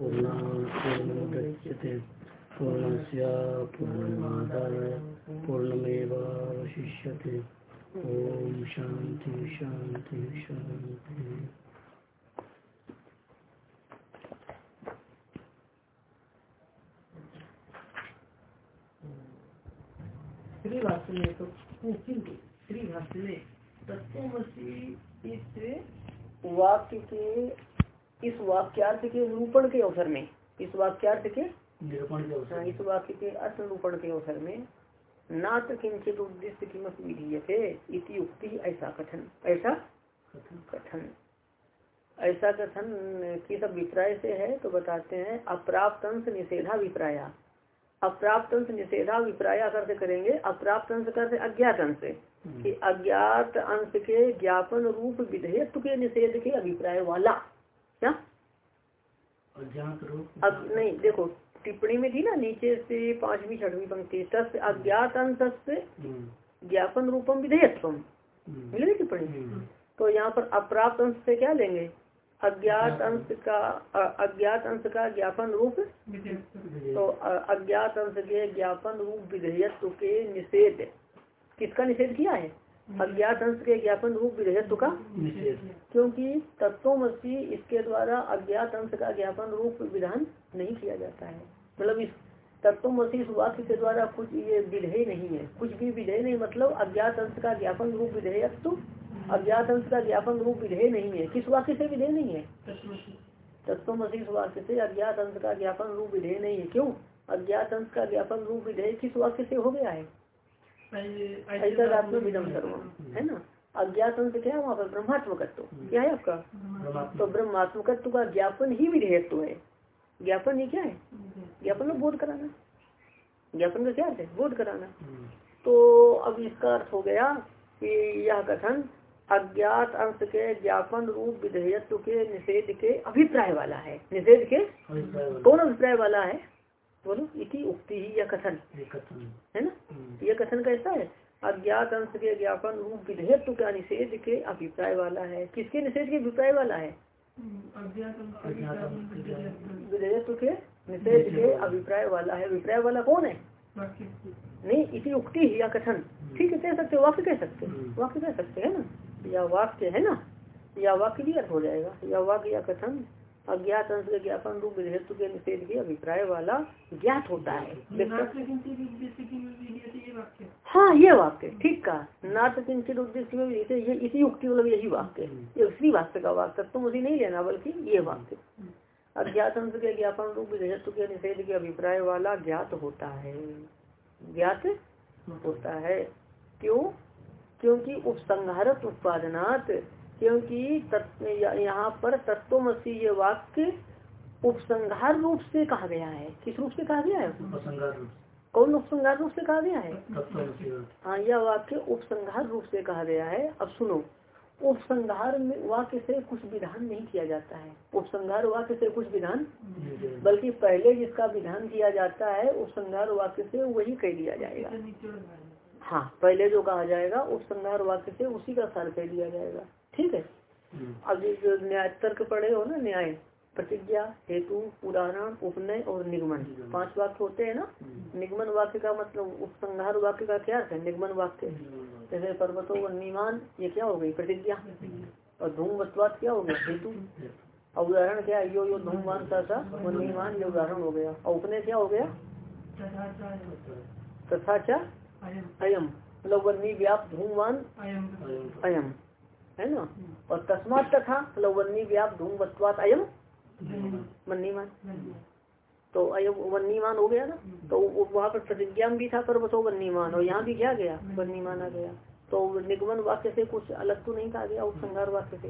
पूर्णापूर्णमुदच्यते पूर्णस्य पूर्णमादाय पूर्णमेवावशिष्यते। ॐ शान्ति शान्ति शान्ति। श्री भाष्य में तो किंतु श्री भाष्य में तत्वमसी इस वाक्य के इस वाक्यार्थ के निरूपण के अवसर में इस वाक्यार्थ के हाँ, इस वाक्य के अर्थ निरूपण के अवसर में नात किंचित उद्देश्य कीमत विधीयते इति उक्ति ऐसा कथन ऐसा कथन। ऐसा कथन किस अभिप्राय से है तो बताते हैं अप्राप्त अंश निषेधा विप्राय अप्राप्त अंश निषेधा विप्राय करते करेंगे अप्राप्त अंश करते अज्ञात अंश। कि अज्ञात अंश के ज्ञापन रूप विधेयत्व के निषेध के अभिप्राय वाला। क्या अब नहीं देखो टिप्पणी में थी ना नीचे से पांचवी छठवीं पंक्ति तस् अज्ञात अंश हम्म, ज्ञापन रूपम विधेयत्व हम्म, मिलेगी टिप्पणी? हम्म, तो यहाँ पर अप्राप्त अंश से क्या लेंगे? अज्ञात अंश का अज्ञात अंश का ज्ञापन रूप। तो अज्ञात अंश के ज्ञापन रूप विधेयत्व के निषेध। किसका निषेध किया है? अज्ञात अंश के ज्ञापन रूप विधेयत्व का क्योंकि तत्वमसी इसके द्वारा अज्ञात अंश का ज्ञापन रूप विधान नहीं किया जाता है। मतलब इस तत्वमसी इस वाक्य के द्वारा कुछ ये विधेय नहीं है। कुछ भी विधेय नहीं मतलब अज्ञात अंश का ज्ञापन रूप विधेयत्व अज्ञात अंश का ज्ञापन रूप विधेय नहीं है। किस वाक्य से विधेय नहीं है? तत्वमसी इस वाक्य से अज्ञात अंश का ज्ञापन रूप विधेय नहीं है। क्यों? अज्ञात अंश का ज्ञापन रूप विधेय किस वाक्य से हो गया है? ऐसा विदम सर्वम है ना? अज्ञात अंश क्या है वहाँ पर ब्रह्मात्मकत्व क्या है आपका? तो ब्रह्मात्मकत्व का ज्ञापन ही विधेयत्व है। ज्ञापन ही क्या है? ज्ञापन में बोध कराना। ज्ञापन का क्या है? बोध कराना। हम्म, तो अब इसका अर्थ हो गया कि यह कथन अज्ञात अंश के ज्ञापन रूप विधेयत्व के निषेध के अभिप्राय वाला है। निषेध के कौन अभिप्राय वाला है? बोलो इति उक्ति ही यह कथन। है ना? हम्म, यह कथन कैसा है? अज्ञात अंश के ज्ञापन रूप विधेयत्व का निषेध के अभिप्राय वाला है? किसके निषेध के अभिप्राय वाला है? अज्ञात अंश के ज्ञापन- विधेयत्व के निषेध के अभिप्राय वाला है। अभिप्राय वाला कौन है? नहीं इसी उक्ति ही या कथन। ठीक है कह सकते वाक्य कह सकते हम्म। वाक्य कह सकते है ना? या वाक्य है ना? या वाक्य भी अर्थ हो जाएगा। या वाक्य या कथन अज्ञात अंश के ज्ञापन रूप विधेयत्व के निषेध के अभिप्राय वाला ज्ञात होता है। हाँ ये वाक्य। ठीक का नाथ किंचित उद्देश्य में भी ये इसी युक्ति मतलब यही वाक्य है। ये उसी वाक्य का वाक्य तुम उसी नहीं लेना बल्कि ये वाक्य। अज्ञात अंश के ज्ञापन रूप विधेयत्व के निषेध के अभिप्राय वाला ज्ञात होता है। ज्ञात होता है। क्यों? क्योंकि उपसंहारत उत्पादनात् क्योंकि यहाँ पर तत्वमसी ये वाक्य उपसंहार रूप से कहा गया है। किस रूप से कहा गया है? कौन उपसंहार रूप से कहा गया है? हाँ यह वाक्य उपसंहार रूप से कहा गया है। अब सुनो उपसंहार में वाक्य से कुछ विधान नहीं किया जाता है। उपसंहार वाक्य से कुछ विधान बल्कि पहले जिसका विधान किया जाता है उपसंहार वाक्य से वही कह दिया जाएगा। हाँ पहले जो कहा जाएगा उपसंहार वाक्य से उसी का सार कह दिया जाएगा। ठीक है? हम्म, अब जो न्याय तर्क पढ़े हो ना न्याय प्रतिज्ञा हेतु उदाहरण उपनय और निगमन। पाँच वाक्य होते हैं ना? हम्म, निगमन वाक्य का मतलब उपसंहार वाक्य का क्या है? निगमन वाक्य। जैसे पर्वतों व निमान ये क्या हो गई? प्रतिज्ञा। और धूमवत्वात क्या हो गया? हेतु। और उदाहरण क्या यो यो धूमवान सा सा व निमान ये उदाहरण हो गया। और उपनय क्या हो गया? तथा चा अयम। मतलब वन्नी व्याप धूमवान अयम। है ना? और तस्मात तथा मतलब वन्नी व्याप धूमवत्वात अयम वन्नीमान तो अयम वन्नीमान हो गया ना? तो वहाँ पर प्रतिज्ञा भी था पर्वतो वन्नीमान और यहाँ भी क्या गया? वन्नीमान आ गया। तो निगमन वाक्य से कुछ अलग तो नहीं कहा गया उपसंहार वाक्य से।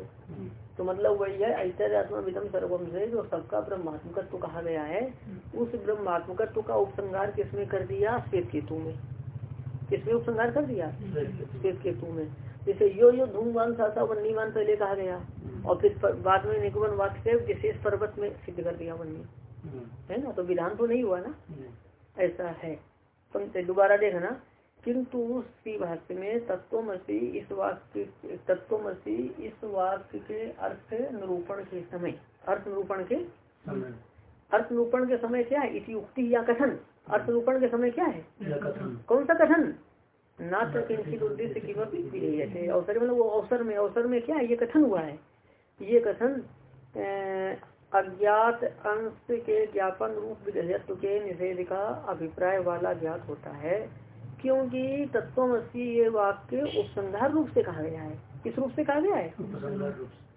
तो मतलब वही है ऐतरात्मा विदम सर्वम से जो सबका ब्रह्मात्मकत्व कहा गया है उस ब्रह्मात्मकत्व का उपसंहार किसमें कर दिया? श्वेत केतु में। किसमें उपसंहार कर दिया? श्वेत केतु में। जैसे यो यो धूमवान सासा वन्नीमान पहले कहा गया। और फिर बाद में वाक्य से विशेष पर्वत में सिद्ध कर दिया वन्नी। हम्म, है ना? तो विधान तो नहीं हुआ ना? हम्म, ऐसा है। तो दोबारा देखना। किंतु श्री भाष्य में तत्वमसी इस वाक्य तत्वमसी इस वाक्य के अर्थ निरूपण के समय। अर्थ निरूपण के समय। अर्थ निरूपण के समय क्या है? इसी उक्ति या कथन। अर्थ निरूपण के समय क्या है? कौन सा कथन? ना तो किंचित उद्देश्य की थे अवसर मतलब वो अवसर में अवसर में क्या है? ये कथन हुआ है। ये कथन अज्ञात अंश के ज्ञापन रूप विधेयत्व के निषेध का अभिप्राय वाला ज्ञात होता है क्योंकि तत्वमसी ये वाक्य उपसंहार रूप से कहा गया है। किस रूप से कहा गया है।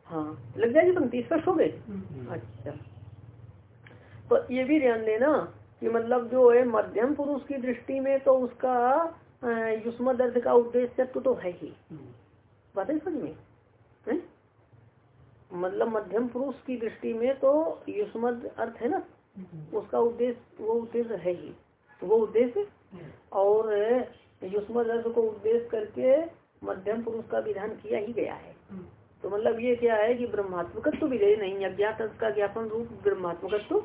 हाँ। लग जाएगी पंक्ति? स्पष्ट हो गई? हम्म। अच्छा। तो ये भी ध्यान देना कि मतलब जो है मध्यम पुरुष की दृष्टि में तो उसका युष्मद अर्थ का उद्देश्य तो, तो है ही। हम्म। बात है समझ में? हैं? मतलब मध्यम पुरुष की दृष्टि में तो युष्मद अर्थ है ना? उसका उद्देश्य वो उद्देश्य है ही। वो उद्देश्य? और युष्मद अर्थ को उद्देश्य करके मध्यम पुरुष का विधान किया ही गया है। हम्म। तो मतलब ये क्या है कि ब्रह्मात्मकत्व विधेय नहीं है। अज्ञात अर्थ का ज्ञापन रूप ब्रह्मात्मकत्व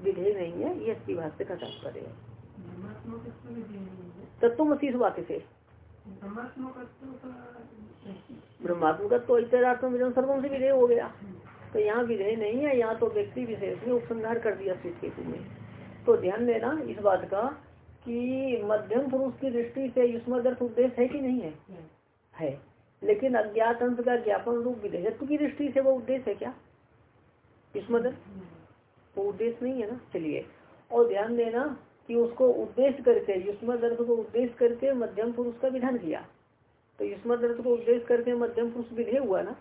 विधेय नहीं है। ये अस्सी भाष्य का तात्पर्य है। तत्वमसी वाक्य से ब्रह्मात्मकत्व का तो विधम सर्वम से विधेय हो गया। तो यहाँ विधेय नहीं है, यहाँ तो व्यक्ति विशेष ने उपसंहार कर दिया स्थिति में। तो ध्यान देना इस बात का कि मध्यम पुरुष की दृष्टि से युष्मद अर्थ उद्देश्य है कि नहीं है? है। लेकिन अज्ञात अंश का ज्ञापन रूप विधेयत्व की दृष्टि से वो उद्देश्य है क्या? युष्मद अर्थ वो उद्देश्य नहीं है ना? चलिए। और ध्यान देना कि उसको उद्देश्य करके युष्म अर्थ को उद्देश्य करके मध्यम पुरुष का विधान किया। तो युष्म अर्थ को उद्देश्य करके मध्यम पुरुष विधेय हुआ ना?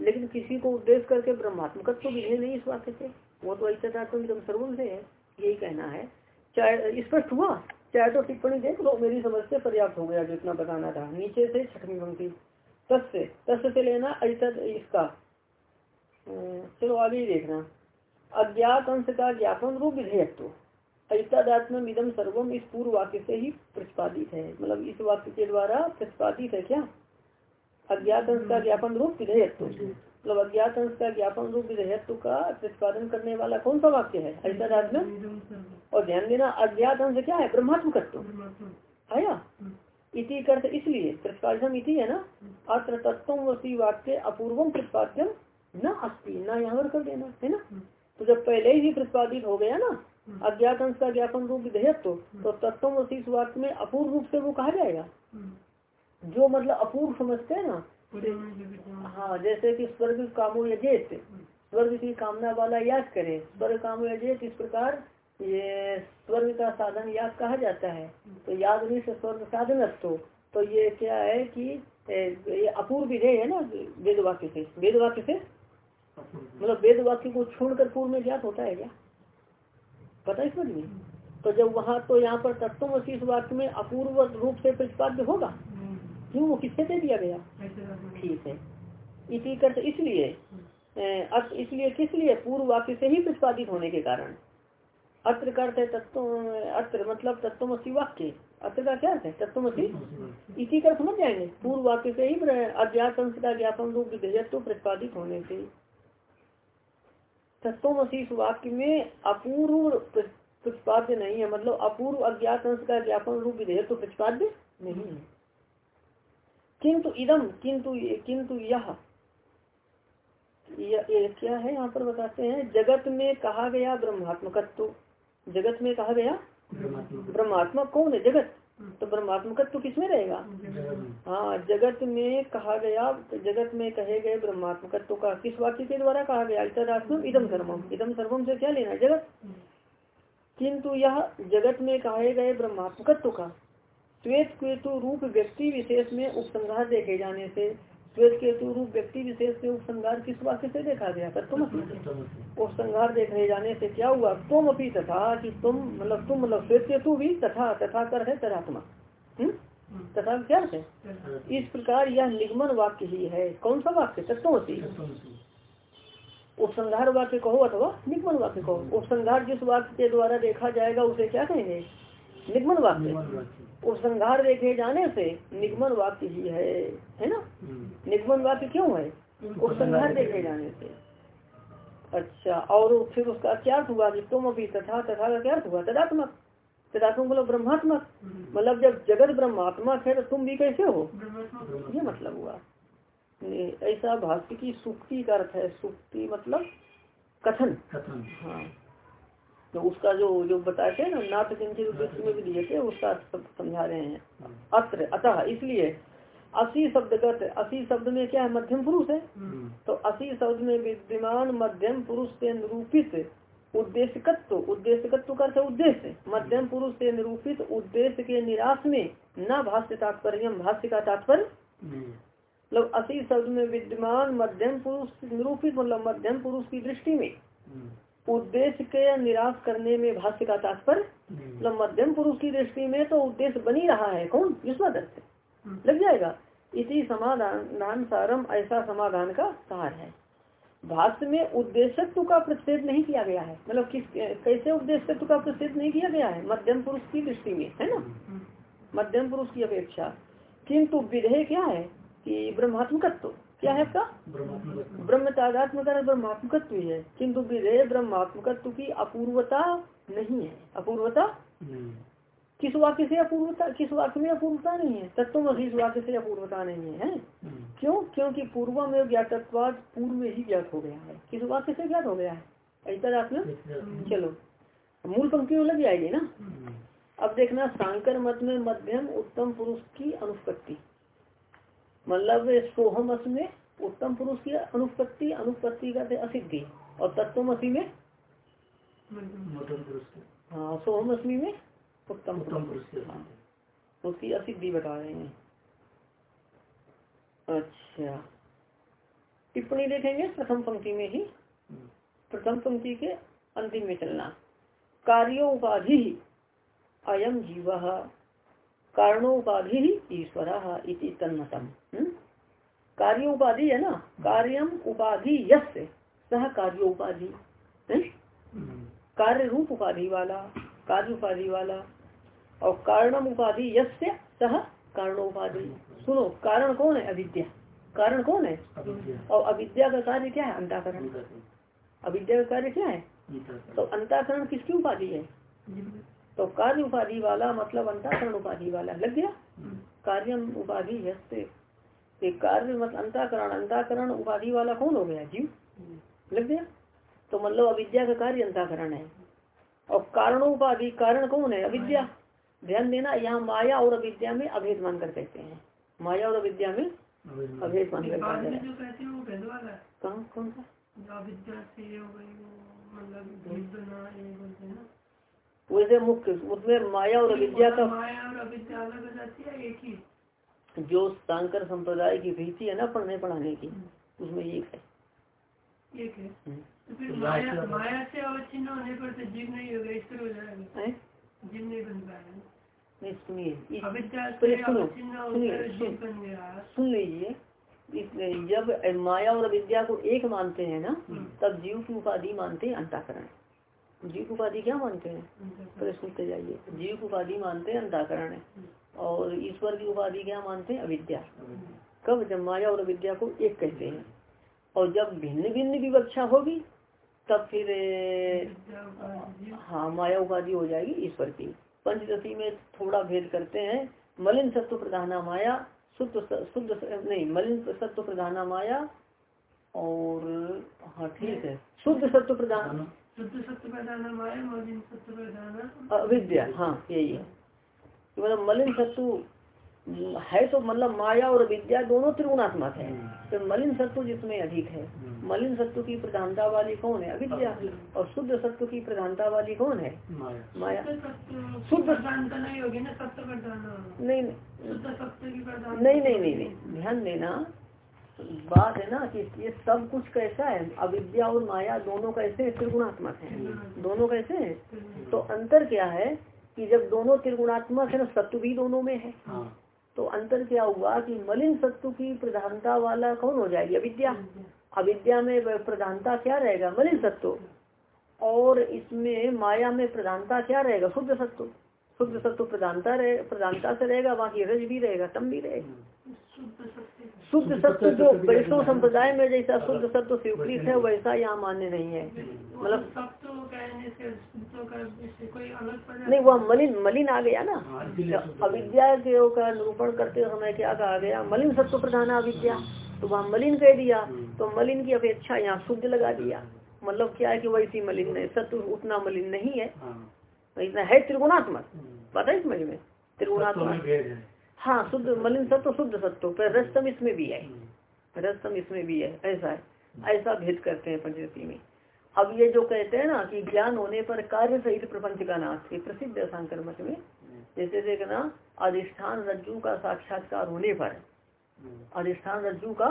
लेकिन किसी को उद्देश्य करके ब्रह्मात्मकत्व तो विधेय नहीं इस वाक्य से वो तो ऐसा सर्वम से है यही कहना है। चाहे स्पष्ट हुआ? चाहे तो टिप्पणी देख लो मेरी समझ से पर्याप्त हो गया जितना बताना था। नीचे से छठवीं पंक्ति। तस्य तस्य से लेना ऐतद इसका। अं, चलो आगे देखना। अज्ञात अंश का ज्ञापन रूप विधेयत्व। ऐतदात्म इदम सर्वम इस पूर्व वाक्य से ही प्रतिपादित है। मतलब इस वाक्य के द्वारा प्रतिपादित है क्या? अज्ञात अंश का ज्ञापन रूप विधेयत्व। मतलब अज्ञात अंश का ज्ञापन रूप विधेयत्व का प्रतिपादन करने वाला कौन सा वाक्य है? ऐतदात्म और ध्यान देना अज्ञात अंश क्या है? ब्रह्मात्मकत्व। ब्रह्मात्म आया? इति करते इसलिए प्रतिपादन इति है ना? अत्र तत्व वाक्य अपूर्वम प्रतिपाद्यम न अस्ति। न यहाँ पर कर देना है ना? तो जब पहले ही प्रतिपादित हो गया ना अज्ञात अंश का ज्ञापन रूप विधेयत्व तो तत्व वसी इस वाक्य में अपूर्व रूप से वो कहा जाएगा। जो मतलब अपूर्व समझते हैं ना हाँ जैसे कि स्वर्ग कामो यजेत स्वर्ग की कामना वाला याद करे स्वर्ग कामो यजेत इस प्रकार ये स्वर्ग का साधन याद कहा जाता है। तो याद नहीं से स्वर्ग साधन तो तो ये क्या है कि ये अपूर्व विधेय है ना वेद वाक्य से वेद वाक्य से मतलब वेद वाक्य को छोड़कर पूर्व में ज्ञात होता है क्या? पता है समझ तो जब वहाँ तो यहाँ पर तत्व इस वाक्य में अपूर्व रूप से प्रतिपाद्य होगा? क्यों? वो किससे दे दिया गया? ठीक है। इसी करते इसलिए अर्थ इसलिए किस लिए? पूर्व वाक्य से ही प्रतिपादित होने के कारण। अत्र करते तत्व, अत्र मतलब तत्वमसी वाक्य। अत्र का क्या अर्थ है? तत्वमसी इसी कर समझ जाएँगे। पूर्व वाक्य से ही अज्ञात का ज्ञापन रूप विधेयत्व प्रतिपादित होने से तत्वमसी इस वाक्य में अपूर्व प्रतिपाद्य नहीं है। मतलब अपूर्व अज्ञात अंश का ज्ञापन रूप विधेयत्व प्रतिपाद्य नहीं है। किंतु इदम किंतु किंतु यह क्या है यहाँ पर बताते हैं? जगत में कहा गया ब्रह्मात्मकत्व। जगत में कहा गया ब्रह्मात्मक कौन है? जगत। तो ब्रह्मात्मकत्व किसमें रहेगा? हाँ जगत में कहा गया जगत में कहे गए ब्रह्मात्मकत्व का किस वाक्य के द्वारा कहा गया? इतरात्म इदम सर्वम इदम सर्वम से क्या लेना जगत। किंतु यह जगत में कहे गए ब्रह्मात्मकत्व का श्वेत केतु रूप व्यक्ति विशेष में उपसंहार देखे जाने से श्वेत केतु रूप व्यक्ति विशेष के उपसंहार किस वाक्य से देखा गया? तत्व उपसंहार देखने जाने से क्या हुआ? तुम अपनी तथा कि तुम मतलब तुम मतलब श्वेत केतु भी तथा तथा कर है तरात्मा हम्म? तथा क्या है? इस प्रकार यह निगमन वाक्य ही है। कौन सा वाक्य? तत्वमसी उपसंहार वाक्य कहो अथवा निगमन वाक्य कहो। उपसंहार जिस वाक्य के द्वारा देखा जाएगा उसे क्या कहेंगे? निगमन वाक्य। उपसंहार देखे जाने से निगमन वाक्य ही है। है ना? निगमन वाक्य क्यों है? उपसंहार देखे जाने से। अच्छा और फिर उसका क्या अर्थ हुआ कि तुम अभी तथा तथा का क्या अर्थ हुआ? तदात्मक। तदात्मक मतलब ब्रह्मात्मक। मतलब जब जगत ब्रह्मात्मक है तो तुम भी कैसे हो? ये मतलब हुआ। ऐसा भाष्य की सुक्ति का अर्थ है। सुक्ति मतलब कथन। हाँ। तो उसका जो जो बताते हैं ना नाथ किंचित में भी दिए थे उसका समझा रहे हैं। अत्र अतः इसलिए असी शब्द शब्दगत असी शब्द में क्या है? मध्यम पुरुष है। तो असी शब्द में विद्यमान मध्यम पुरुष से निरूपित उद्देश्यकत्व उद्देश्यकत्व का उद्देश्य। मध्यम पुरुष से निरूपित उद्देश्य के निराश में न भाष्य तात्पर्य भाष्य का तात्पर्य। मतलब असी शब्द में विद्यमान मध्यम पुरुष निरूपित मतलब मध्यम पुरुष की दृष्टि में। उद्देश्य के निराश करने में भाष्य का तात्पर्य। मतलब मध्यम पुरुष की दृष्टि में तो उद्देश्य बनी रहा है। कौन? युष्मदत्त लग जाएगा। इसी समाधान सारम ऐसा समाधान का सार है। भाष्य में उद्देश्यत्व का प्रतिषेध नहीं किया गया है। मतलब किस कैसे उद्देश्यत्व का प्रतिषेध नहीं किया गया है? मध्यम पुरुष की दृष्टि में है ना? मध्यम पुरुष की अपेक्षा। किंतु विधेय क्या है? कि ब्रह्मात्मकत्व। क्या है आपका ब्रह्म तादात्मक ब्रह्मात्मकत्व है किंतु विधेय ब्रह्मात्मकत्व की अपूर्वता नहीं है। अपूर्वता किस वाक्य से अपूर्वता किस वाक्य में अपूर्वता नहीं है? तत्व इस वाक्य से अपूर्वता नहीं है, है? क्यों? क्योंकि पूर्व में ज्ञातत्वाद पूर्व में ही ज्ञात हो गया है। किस वाक्य से ज्ञात हो गया है? ऐसा आपने चलो। मूल पंक्ति में लग जाएगी ना? अब देखना सांकर मत में मध्यम उत्तम पुरुष की अनुपत्ति। मतलब सोहम में उत्तम पुरुष की अनुपत्ति अनुपत्ति का असिद्धि। और तत्वमसी में? हाँ सोहम में उत्तम हाँ। उसकी असिद्धि बता रहे हैं। अच्छा। टिप्पणी देखेंगे प्रथम पंक्ति में ही। प्रथम पंक्ति के अंतिम में चलना। कार्योपाधि अयम जीव। कारणोपाधि ईश्वर इति तन्मतम। हम्म? कार्य उपाधि है ना? कार्यम उपाधि यश सह कार्योपाधि। हम्म? कार्य रूप उपाधि वाला। कार्य उपाधि वाला और कारणम उपाधि यश सह कारणोपाधि सुनो कारण कौन है? अविद्या। कारण कौन है? और अविद्या का कार्य क्या है? अंताकरण। अविद्या का कार्य क्या है? तो अंताकरण किसकी उपाधि है? तो कार्य उपाधि वाला मतलब अंताकरण उपाधि वाला। लग गया? कार्य उपाधि यश कार्य मतलब अंताकरण। अंताकरण उपाधि वाला कौन हो गया? जीव। लग गया? तो मतलब अविद्या का कार्य अंताकरण है। और कारणोपाधि कारण कौन है? अविद्या। ध्यान देना यहाँ माया और अविद्या में अभेद मान कर कहते हैं। माया और अविद्या में अभेद मान कर कहा कौन सा? वैसे मुख्य उसमें माया और अविद्या का ही जो शांकर संप्रदाय की भीति है ना पढ़ने पढ़ाने की उसमें एक है। एक है तो फिर माया माया से अवच्छिन्न होने पर तो जीव नहीं होगा ईश्वर हो। जाएगा जीव नहीं बन पाएगा सुनो लीजिए। जब माया और अविद्या को एक मानते हैं ना तब जीव की उपाधि मानते हैं अंताकरण। जीव की उपाधि क्या मानते हैं? सुनते जाइए। जीव की उपाधि मानते हैं अंताकरण। है और ईश्वर की उपाधि क्या मानते हैं? अविद्या। कब? जब माया और अविद्या को एक कहते हैं। और जब भिन्न भिन्न विवक्षा होगी तब फिर हाँ माया उपाधि हो जाएगी ईश्वर की पंचदशी में थोड़ा भेद करते हैं। मलिन सत्व प्रधाना माया शुद्ध शुद्ध नहीं मलिन सत्व प्रधाना माया और हाँ ठीक है। शुद्ध सत्व प्रधान शुद्ध सत्य प्रधान माया मलिन सत्य प्रधान अविद्या हाँ यही है। मतलब मलिन सत्व है तो मतलब माया और विद्या दोनों त्रिगुणात्मक है। तो मलिन सत्व जिसमें अधिक है मलिन सत्व की प्रधानता वाली कौन है? अविद्या। और शुद्ध सत्व की प्रधानता वाली कौन है? माया। शुद्ध नहीं होगी नहीं नहीं। नहीं नहीं नहीं ध्यान देना बात है ना कि ये सब कुछ कैसा है? अविद्या और माया दोनों कैसे है? त्रिगुणात्मक। है दोनों कैसे है? तो अंतर क्या है कि जब दोनों त्रिगुणात्मक है ना सत्व भी दोनों में है। तो अंतर क्या हुआ कि मलिन सत्व की प्रधानता वाला कौन हो जाएगी? अविद्या। अविद्या। में प्रधानता क्या रहेगा? मलिन सत्व। और इसमें माया में प्रधानता क्या रहेगा? शुद्ध सत्व। शुद्ध सत्व प्रधानता रहे प्रधानता से रहेगा बाकी रज भी रहेगा तम भी रहेगा। शुद्ध सत्व जो वैष्णव संप्रदाय में जैसा शुद्ध सत्व स्वीकृत है वैसा यहाँ मान्य नहीं है। मतलब नहीं वह मलिन मलिन आ गया ना। अविद्या के का निरूपण करते समय क्या कहा गया? मलिन सत्व प्रधान अविद्या। तो वहाँ मलिन कह दिया। तो मलिन की अपेक्षा यहाँ शुद्ध लगा दिया। मतलब क्या है कि वैसी मलिन नहीं सत्व उतना मलिन नहीं है। हाँ। इतना है त्रिगुणात्मक। पता है इस समझ में? त्रिगुणात्मक। हाँ। शुद्ध मलिन सत्व शुद्ध सत्व। पर रस्तम इसमें भी है। रस्तम इसमें भी है। ऐसा है। ऐसा भेद करते हैं पंचदशी में। अब ये जो कहते हैं ना कि ज्ञान होने पर कार्य सहित प्रपंच का नाश ये प्रसिद्ध शंकर मत में। जैसे देखना अधिष्ठान रज्जु का साक्षात्कार होने पर अधिष्ठान रज्जु का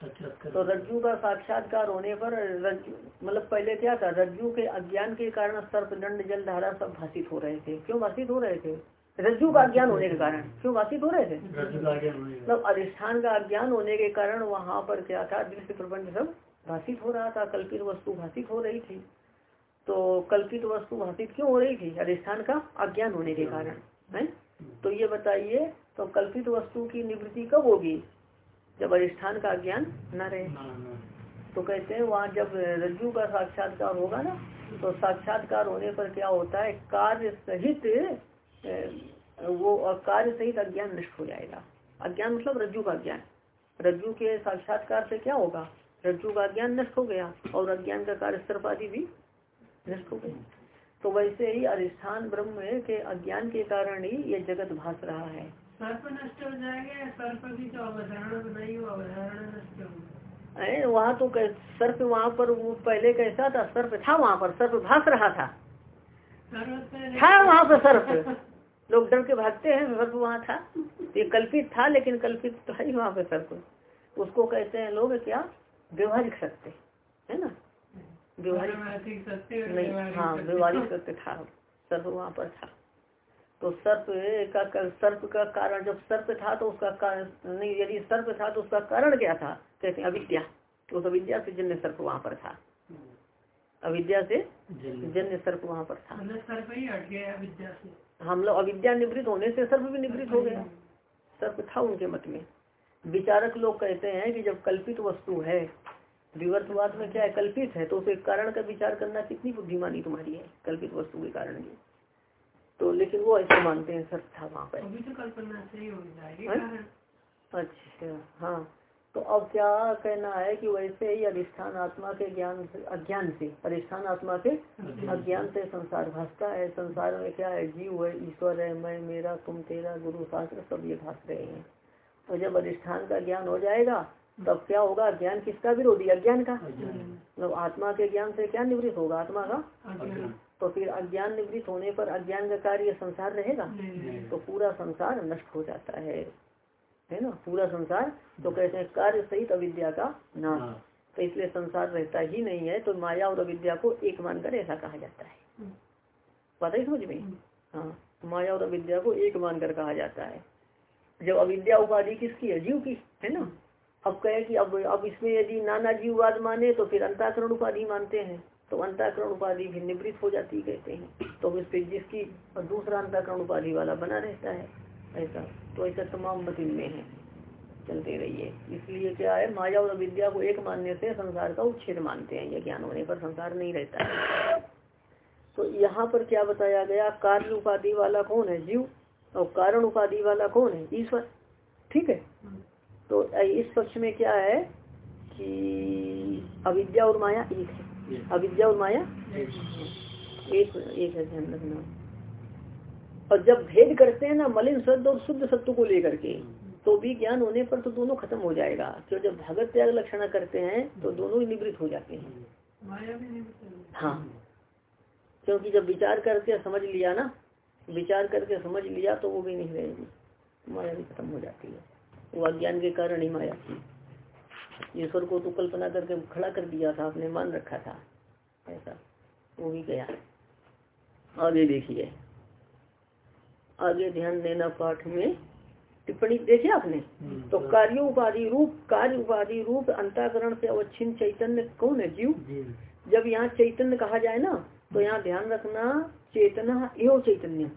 तो रज्जु का साक्षात्कार होने पर रज्जु मतलब पहले क्या था रज्जु के अज्ञान के कारण सर्प दंड जल धारा सब भाषित हो रहे थे। क्यों भाषित हो रहे थे? रज्जु का अज्ञान होने के कारण। क्यों भाषित हो रहे थे? मतलब अधिष्ठान का अज्ञान होने के कारण वहाँ पर क्या था दृश्य प्रपंच सब भाषित हो रहा था कल्पित वस्तु भाषित हो रही थी। तो कल्पित वस्तु भाषित क्यों हो रही थी? अधिष्ठान का अज्ञान होने के कारण है? तो ये बताइए तो कल्पित वस्तु की निवृत्ति कब होगी जब अधिष्ठान का ज्ञान न रहे? तो कहते हैं वहाँ जब रज्जु का साक्षात्कार होगा ना तो साक्षात्कार होने पर क्या होता है कार्य सहित वो कार्य सहित अज्ञान नष्ट हो जाएगा। अज्ञान मतलब रज्जु का ज्ञान रज्जु के साक्षात्कार से क्या होगा? रज्जु का ज्ञान नष्ट हो गया और अज्ञान का कार्य सर्प आदि भी नष्ट हो गया। तो वैसे ही अधिष्ठान ब्रह्म के अज्ञान के कारण ही ये जगत भास रहा है। सर्प नष्ट हो जाएगा सर्प की जो अवधारणा बनाई वो अवधारणा नष्ट हो वहाँ तो सर्प वहाँ पर वो पहले कैसा था? सर्प था वहाँ पर सर्प भास रहा था। था वहाँ पर सर्प। लोग डर के भागते हैं सर्प वहाँ था। ये कल्पित था लेकिन कल्पित तो है वहाँ पे सर्प। उसको कहते हैं लोग क्या? व्यवहारिक सत्य है ना? व्यवहारिक नहीं हाँ व्यवहारिक सत्य था सर्प वहाँ पर था। तो सर्प का कर, सर्प का कारण जब सर्प था तो उसका कारण नहीं यदि सर्प था तो उसका कारण क्या था? कहते हैं अविद्या। तो उस अविद्या से जन्य सर्प वहाँ पर था। अविद्या से जन्य। सर्प वहाँ पर था। मतलब सर्प ही हट गया अविद्या से। हम लोग अविद्या निवृत्त होने से सर्प भी निवृत्त हो गया। सर्प था उनके मत में। विचारक लोग कहते हैं कि जब कल्पित वस्तु है विवर्तवाद में क्या है? कल्पित है तो उसे कारण का विचार करना कितनी बुद्धिमानी तुम्हारी है कल्पित वस्तु के कारण की तो लेकिन वो ऐसे मानते हैं सर था वहाँ पर। तो कल्पना सही हो जाएगी अच्छा हाँ। तो अब क्या कहना है कि वैसे ही अधिष्ठान आत्मा के ज्ञान से अज्ञान से अधिष्ठान आत्मा के अज्ञान से संसार भासता है। संसार में क्या है? जीव है ईश्वर है मैं मेरा तुम तेरा गुरु शास्त्र सब ये भास रहे हैं। तो जब अधिष्ठान का ज्ञान हो जाएगा तब क्या होगा? ज्ञान किसका विरोधी? अज्ञान का। मतलब आत्मा के ज्ञान से क्या निवृत्त होगा? आत्मा का। तो फिर अज्ञान निवृत्त होने पर अज्ञान का कार्य संसार रहेगा? तो पूरा संसार नष्ट हो जाता है। है ना? पूरा संसार तो कहते हैं कार्य सहित अविद्या का नाश। हाँ। तो इसलिए संसार रहता ही नहीं है तो माया और अविद्या को एक मानकर ऐसा कहा जाता है। पता ही समझ में? हम्म। हाँ। माया और अविद्या को एक मानकर कहा जाता है। जब अविद्या उपाधि किसकी है? जीव की, है ना? अब कहे कि अब अब इसमें यदि नाना जीववाद माने तो फिर अंताकरण उपाधि मानते हैं। तो अंताकरण उपाधि भी निवृत्त हो जाती कहते हैं। तो फिर जिसकी दूसरा अंताकरण उपाधि वाला बना रहता है, ऐसा। तो ऐसा तमाम मत इनमें है। चलते रहिए। इसलिए क्या है, माया और विद्या को एक मानने से संसार का उच्छेद मानते हैं। ये ज्ञान होने पर संसार नहीं रहता है। तो यहाँ पर क्या बताया गया, कार्य उपाधि वाला कौन है? जीव। और कारण उपाधि वाला कौन है? ईश्वर। ठीक है? तो इस पक्ष में क्या है कि अविद्या और माया एक है। अविद्या और माया एक एक है ध्यान रखना। और जब भेद करते हैं ना मलिन शब्द और शुद्ध सत्व को लेकर के तो भी ज्ञान होने पर तो दोनों खत्म हो जाएगा। क्यों जब भगत त्याग लक्षण करते हैं तो दोनों ही निवृत्त हो जाते हैं। हाँ। क्योंकि जब विचार करके समझ लिया ना विचार करके समझ लिया तो वो भी नहीं रहेगी। माया भी खत्म हो जाती है। वो अज्ञान के कारण ही माया थी। ईश्वर को तो कल्पना करके खड़ा कर दिया था आपने मान रखा था। ऐसा। वो भी गया। आगे देखिए। आगे ध्यान देना पाठ में। टिप्पणी देखिए आपने? हम्म, तो कार्य उपाधि रूप कार्य उपाधि रूप अंताकरण से अवच्छिन्न चैतन्य कौन है? जीव। जब यहाँ चैतन्य कहा जाए ना तो यहाँ ध्यान रखना चेतना एवं चैतन्य।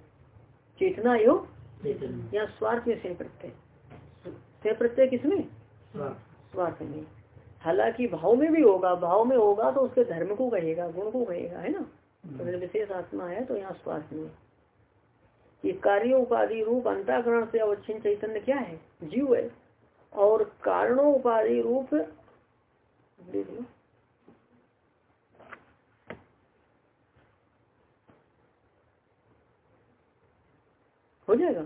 चेतना एवं यहाँ स्वार्थ में से प्रत्यय। से प्रत्यय किसमें? स्वार्थ। में। हालाँकि भाव में भी होगा। भाव में होगा तो उसके धर्म को कहेगा गुण को कहेगा है ना? तो हम्म। विशेष आत्मा है तो यहाँ स्वार्थ में। ये कार्य उपाधि रूप अंताकरण से अवच्छिन्न चैतन्य क्या है? जीव है। और कारणों उपाधि रूप हो जाएगा।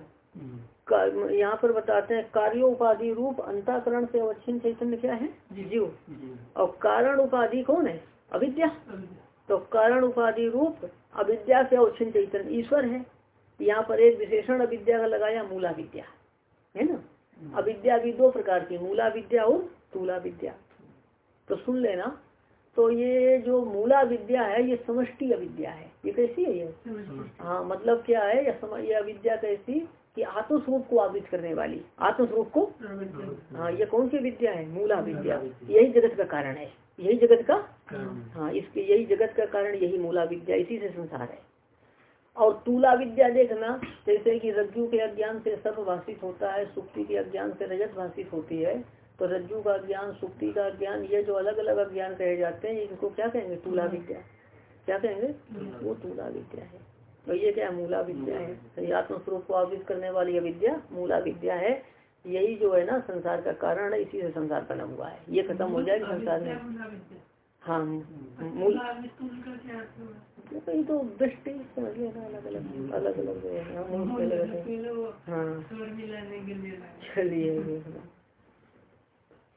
यहाँ पर बताते हैं कार्यो उपाधि रूप अंताकरण से अवच्छिन्न चैतन्य क्या है? जीव। और कारण उपाधि कौन है? अविद्या। तो कारण उपाधि रूप अविद्या से अवच्छिन्न चैतन्य ईश्वर है। यहाँ पर एक विशेषण अविद्या का लगाया मूला विद्या है ना? अविद्या भी दो प्रकार की मूला विद्या और तूला विद्या तो सुन लेना तो ये जो मूला विद्या है ये समष्टि अविद्या है। ये कैसी है ये? हाँ मतलब क्या है ये अविद्या कैसी कि आत्मस्वरूप को आवृत करने वाली आत्मस्वरूप को हाँ ये कौन सी विद्या है? मूला विद्या। यही जगत का कारण है। यही जगत का हाँ इसके यही जगत का कारण यही मूला विद्या इसी से संसार है। और तूला विद्या देखना जैसे कि रज्जु के अज्ञान से सर्व भाषित होता है सुक्ति के अज्ञान से रजत भाषित होती है तो रज्जु का ज्ञान सुक्ति का ज्ञान ये जो अलग अलग अज्ञान कहे जाते हैं इनको क्या कहेंगे? तूला विद्या। क्या कहेंगे? वो तूला विद्या है। तो ये क्या मूला विद्या है। आत्म स्वरूप को आविष्ट करने वाली विद्या मूला विद्या है। यही जो है ना संसार का कारण है इसी से संसार बना हुआ है। ये खत्म हो जाएगा संसार में। हाँ मूल तो दृष्टि समझ लेना अलग अलग अलग अलग हाँ चलिए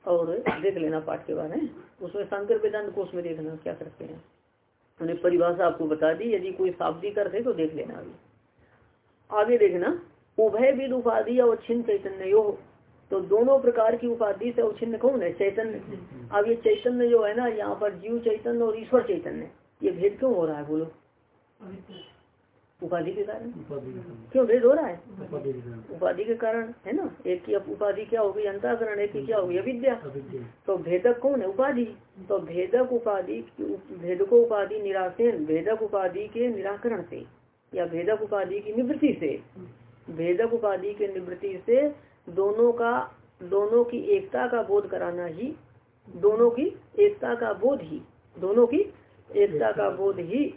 और देख लेना पाठ के बारे में। उसमें शंकर वेदांत कोष में देखना, क्या करते हैं। उन्हें परिभाषा आपको बता दी, यदि कोई शाब्दी करते तो देख लेना अभी। आगे देखना, उभय विद उपाधि और छिन्न चैतन्य। यो तो दोनों प्रकार की उपाधि से अवच्छिन्न कौन है? चैतन्य। अब ये चैतन्य जो है ना, यहाँ पर जीव चैतन्य और ईश्वर चैतन्य। ये भेद क्यों हो रहा है, बोलो? उपाधि के कारण? क्यों भेद हो रहा है? उपाधि के कारण। है ना? एक की उपाधि क्या होगी? अंताकरण एक की क्या होगी? अविद्या। तो भेदक कौन है? उपाधि। तो भेदक उपाधि भेदको उपाधि निराशन भेदक उपाधि के निराकरण से या भेदक उपाधि की निवृत्ति से। भेदक उपाधि के निवृत्ति से दोनों का दोनों की एकता का बोध कराना ही दोनों की एकता का बोध ही दोनों की एकता का बोध ही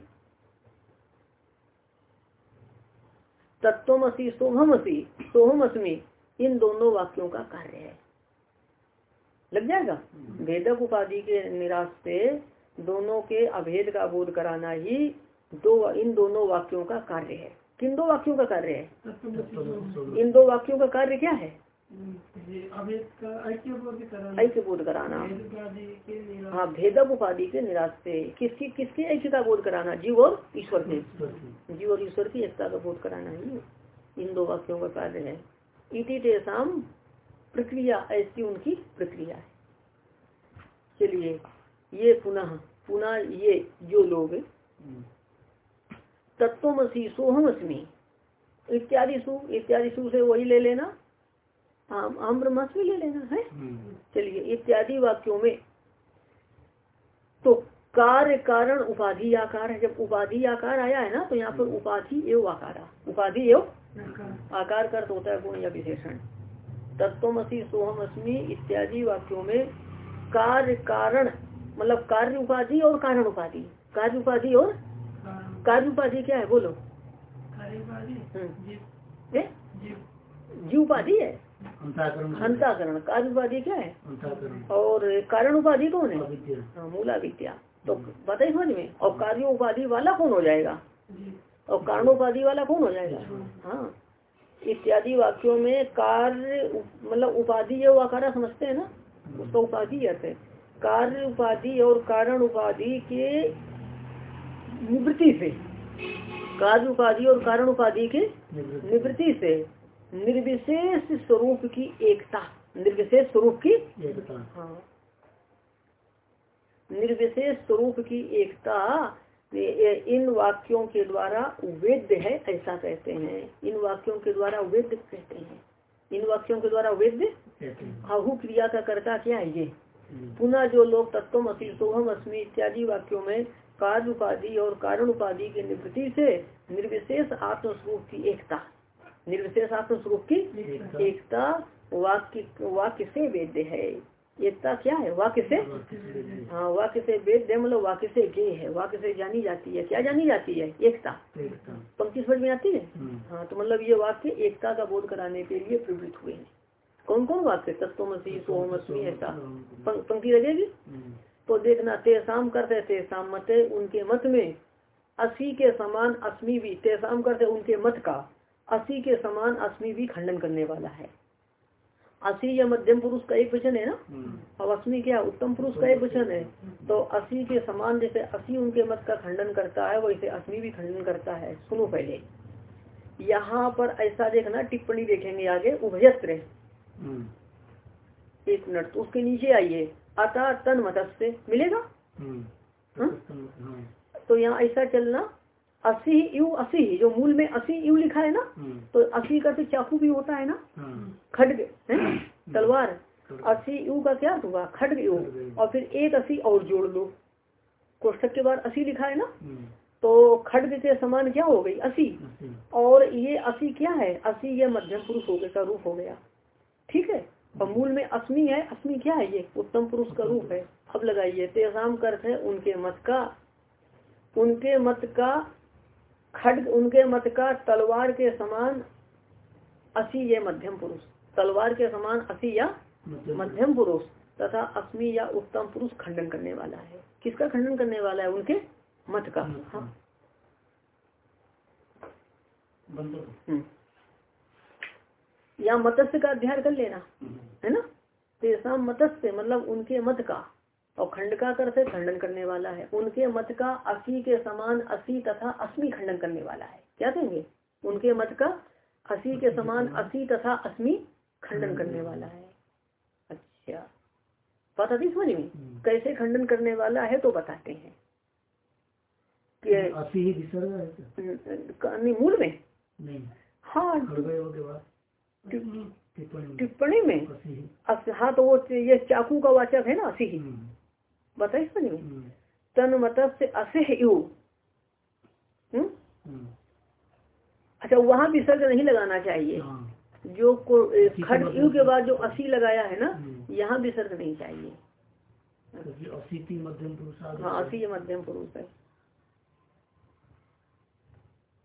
तत्वमसी सोहमसी सोहमअस्मी इन दोनों वाक्यों का कार्य है। लग जाएगा? भेदक उपाधि के निराश से दोनों के अभेद का बोध कराना ही दो इन दोनों वाक्यों का कार्य है। किन दो वाक्यों का कार्य है? इन दो वाक्यों का कार्य क्या है? ऐक्य बोध कराना हाँ। भेदक उपाधि के निराश। से किसकी किसके ऐक्य का बोध कराना? जीव और ईश्वर के। जीव और ईश्वर की एकता का बोध कराना ही। इन दो वाक्यों का कार्य है। इति तेसाम प्रक्रिया ऐसी उनकी प्रक्रिया है। चलिए ये पुनः पुनः ये जो लोग तत्वसी सोहम अस्मी इत्यादि सु इत्यादि सु से वही ले लेना। आम ब्रह्मास्त्र ले लेना है। हम्म। चलिए इत्यादि वाक्यों में। तो कार्य कारण उपाधि आकार है। जब उपाधि आकार आया है ना तो यहाँ पर हम्म। उपाधि एवं आकार उपाधि एवं आकार का होता है गुण या विशेषण। तत्वसी सोहम अस्मी इत्यादि वाक्यों में कार्य कारण मतलब कार्य उपाधि और कारण उपाधि। कार्य उपाधि और कार्य उपाधि क्या है? बोलो। हम्म। जीव उपाधि है? अंताकरण। कार्य उपाधि क्या है? और कारण उपाधि कौन है? हाँ, मूला विद्या तो बताइए समझ में और कार्य उपाधि वाला कौन हो जाएगा? और कारणोपाधि वाला कौन हो जाएगा? हाँ। इत्यादि वाक्यों में कार्य मतलब उपाधि या आकारा समझते हैं ना? उसका उपाधि है कार्य उपाधि और कारण उपाधि के निवृत्ति से। कार्य उपाधि और कारण उपाधि के निवृत्ति से। निर्विशेष स्वरूप की एकता निर्विशेष स्वरूप की एकता। हाँ। निर्विशेष स्वरूप की एकता इन वाक्यों के द्वारा वेद्य है ऐसा कहते हैं। इन वाक्यों के द्वारा वेद्य कहते हैं। इन वाक्यों के द्वारा वेद्य आहु क्रिया का कर्ता क्या है ये? हम्म। पुनः जो लोग तत्व असी सोहम अस्मी इत्यादि वाक्यों में कार्य उपाधि और कारण उपाधि की निवृत्ति से निर्विशेष आत्मस्वरूप की एकता। निर्विशेष आत्म स्वरूप की एकता। वाक्य वाक्य से वेद्य है। एकता क्या है? वाक्य से? हाँ वाक्य से वेद्य मतलब वाक्य से गे है। वाक्य से जानी जाती है। क्या जानी जाती है? एकता। पंक्ति समझ में आती है? हम्म। हाँ तो मतलब ये वाक्य एकता का बोध कराने के लिए प्रवृत्त हुए हैं। कौन कौन वाक्य? तत्वमसी सोमसी ऐसा। पंक्ति लगेगी? हम्म। तो देखना तेसाम करते तेसाम मत उनके मत में। असी के समान अस्मी भी तेसाम करते उनके मत का। असी के समान अस्मी भी खंडन करने वाला है असी या मध्यम पुरुष का एक वचन है ना हम्म। अब अस्मी क्या उत्तम पुरुष का एक वचन है तो असी के समान जैसे असी उनके मत का खंडन करता है वैसे अस्मी भी खंडन करता है सुनो पहले यहाँ पर ऐसा देखना टिप्पणी देखेंगे आगे उभयत्र हम्म। एक मिनट तो उसके नीचे आइए अतः तन मतस्य मिलेगा हम्म। हाँ? हाँ। तो यहाँ ऐसा चलना असी यू असी जो मूल में असी यू लिखा है ना हम्म। तो असी का तो चाकू भी होता है ना हाँ। खड्ग है तलवार असी यू का क्या हुआ खड्ग यू। और फिर एक असी और जोड़ लो कोष्ठक के बाद असी लिखा है ना हम्म। तो खड्ग के समान क्या हो गई असी और ये असी क्या है असी ये मध्यम पुरुष हो गया का रूप हो गया। ठीक है? और मूल में अस्मी है अस्मी क्या है ये? उत्तम पुरुष का रूप है। अब लगाइए तेजाम अर्थ है उनके मत का उनके मत का खड्ग उनके मत का तलवार के समान असी ये मध्यम पुरुष। तलवार के समान असी या मध्यम पुरुष तथा अस्मी या उत्तम पुरुष खंडन करने वाला है। किसका खंडन करने वाला है? उनके मत का। हाँ। हम्म। या मत्स्य का अध्ययन कर लेना हम्म। है ना? तेसा मत्स्य मतलब उनके मत का। और खंड का अर्थ है खंडन करने वाला है। उनके मत का असी के समान असी तथा अस्मी खंडन करने वाला है। क्या कहेंगे? उनके मत का असी के समान असी तथा अस्मी खंडन करने वाला है। अच्छा। पता थी समझ में? हम्म। कैसे खंडन करने वाला है तो बताते हैं। कि अस्सी ही है नहीं, मूल में? नहीं। हाँ। टिप्पणी में। ही। हाँ तो वो ये चाकू का वाचक है ना असी हम्म। समझ में हम्म। तन मतस्य असह यु हम्म? हम्म। अच्छा वहाँ विसर्ग नहीं लगाना चाहिए हाँ। जो को बाद यु के बाद जो असी लगाया है ना। यहाँ विसर्ग नहीं चाहिए आगे हाँ असी मध्यम पुरुष है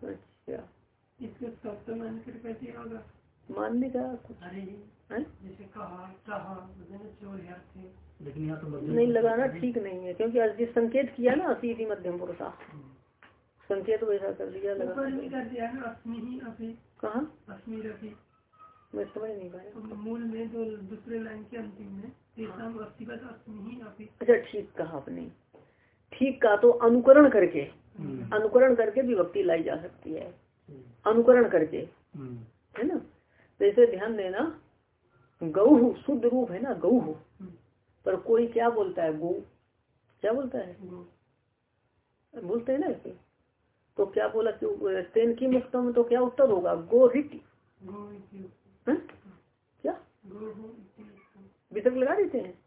अच्छा इसको मानने का लेकिन यहाँ तो नहीं लगाना ठीक नहीं है क्योंकि आज जिस संकेत किया ना असी थी मध्यम पुरुषा संकेत वैसा कर दिया लगा ऊपर कर दिया ना ही कहा? मैं समझ नहीं पाया तो मूल में जो दूसरे लाइन के अंतिम में ही। अच्छा ठीक कहा आपने। ठीक कहा तो अनुकरण करके हम्म। अनुकरण करके विभक्ति लाई जा सकती है। हम्म। अनुकरण करके हम्म। है ना? जैसे ध्यान देना गऊ शुद्ध रूप है ना गऊ पर कोई क्या बोलता है गौ? क्या बोलता है? बोलते हैं ना ऐसे तो क्या बोला कि तेन की मुक्तम तो क्या उत्तर होगा? गो रिट गो क्या? गो इति उत्तम। वितर्क लगा देते हैं।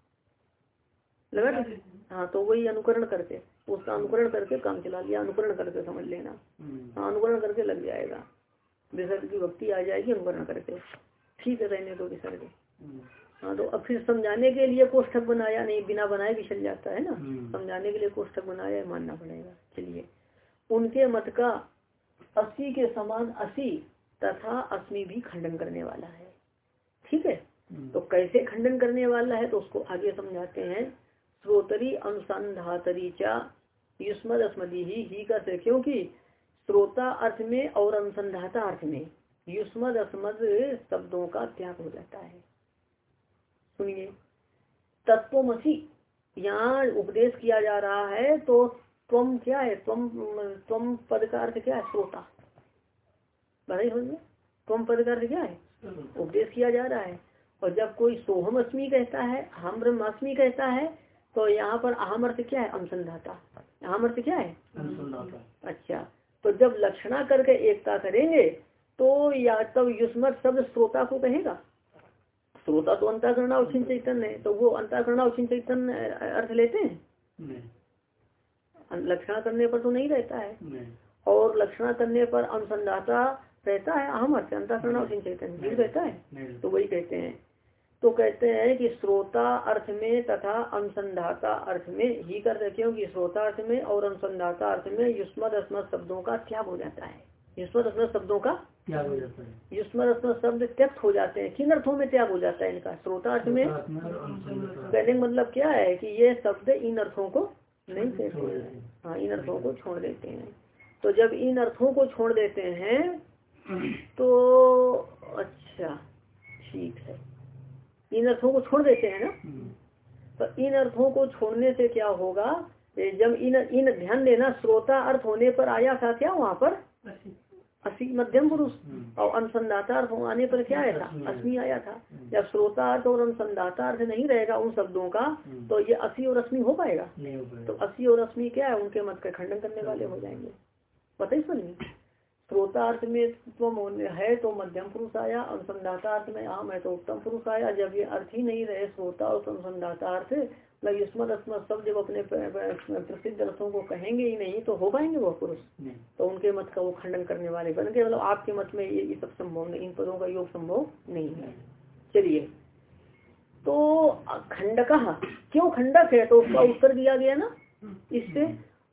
लगा देते हैं। हाँ तो वही अनुकरण करके उसका अनुकरण करके काम चला लिया अनुकरण करके समझ लेना। हम्म। हाँ अनुकरण करके लग जाएगा। विसर्ग की भक्ति आ जाएगी हम अनुकरण करके ठीक है रहने दो विसर्ग। हाँ तो अब फिर समझाने के लिए कोष्ठक बनाया नहीं बिना बनाए भी चल जाता है ना। हम्म। समझाने के लिए कोष्ठक बनाया है मानना पड़ेगा। चलिए। उनके मत का अस्सी के समान असी तथा अस्मी भी खंडन करने वाला है। ठीक है? हम्म। तो कैसे खंडन करने वाला है तो उसको आगे समझाते हैं। श्रोतरी अनुसंधातरी चा युष्मद अस्मदी ही ही का से। क्योंकि श्रोता अर्थ में और अनुसंधाता अर्थ में। युष्मद अस्मद शब्दों का त्याग हो जाता है। सुनिए। तत्वमसी यहाँ उपदेश किया जा रहा है तो त्वम क्या है? त्वम त्वम पद का अर्थ क्या है? श्रोता। बताइए समझ में। त्वम पद का अर्थ क्या है? उपदेश किया जा रहा है। और जब कोई सोहम अस्मी कहता है हम ब्रह्मास्मि कहता है तो यहाँ पर अहम अर्थ क्या है? अनुसंधाता। अहम अर्थ क्या है? अच्छा। तो जब लक्षणा करके एकता करेंगे तो या तब युष्मत शब्द श्रोता को कहेगा? श्रोता तो अंताकरण अवचिन चैतन्य है तो वो अंताकरण अवचिन चैतन्य अर्थ लेते हैं? लक्षणा करने पर तो नहीं रहता है। नहीं। और लक्षणा करने पर अनुसंधाता रहता है अहम अर्थ अंताकरण अवचिन चैतन्य रहता है? तो वही कहते हैं तो कहते हैं कि श्रोता अर्थ में तथा अनुसंधाता अर्थ में ही करते क्योंकि श्रोता अर्थ में और अनुसंधाता अर्थ में युष्मद अस्मद शब्दों का त्याग हो जाता है। युष्मद अस्मद शब्दों का क्या हो जाता है। युष्मद अस्मद शब्द त्यक्त हो जाते हैं। किन अर्थों में त्याग हो जाता है इनका? श्रोता अर्थ में? कहने का मतलब क्या है कि ये शब्द इन अर्थों को नहीं कहते। हाँ इन अर्थों को छोड़ देते हैं। तो जब इन अर्थों को छोड़ देते हैं तो अच्छा ठीक है। इन अर्थों को छोड़ देते हैं ना? तो इन अर्थों को छोड़ने से क्या होगा? जब इन इन ध्यान देना श्रोता अर्थ होने पर आया था क्या वहाँ पर? असी। मध्यम पुरुष। और अनुसंधाता अर्थ आने पर क्या आया था? अस्मी आया था। जब श्रोता अर्थ और अनुसंधाता अर्थ नहीं रहेगा उन शब्दों का तो ये असी और अस्मी हो पाएगा। तो असी और अस्मी क्या है? उनके मत का खंडन करने वाले हो जाएँगे। पता ही सुनिए। श्रोता अर्थ में तुम है तो मध्यम पुरुष आया अनुसंधाता अर्थ में आम है तो उत्तम पुरुष आया। जब ये अर्थ ही नहीं रहे श्रोता और अनुसंधाता अर्थ मतलब अस्मत सब जब अपने प्रसिद्ध अर्थों को कहेंगे ही नहीं तो हो पाएँगे वह पुरुष? तो उनके मत का वो खंडन करने वाले बन गए। मतलब आपके मत में ये, ये सब संभव नहीं इन पदों का योग संभव नहीं है। चलिए। तो खंडक क्यों खंडक है? तो उसका उत्तर दिया गया ना इससे।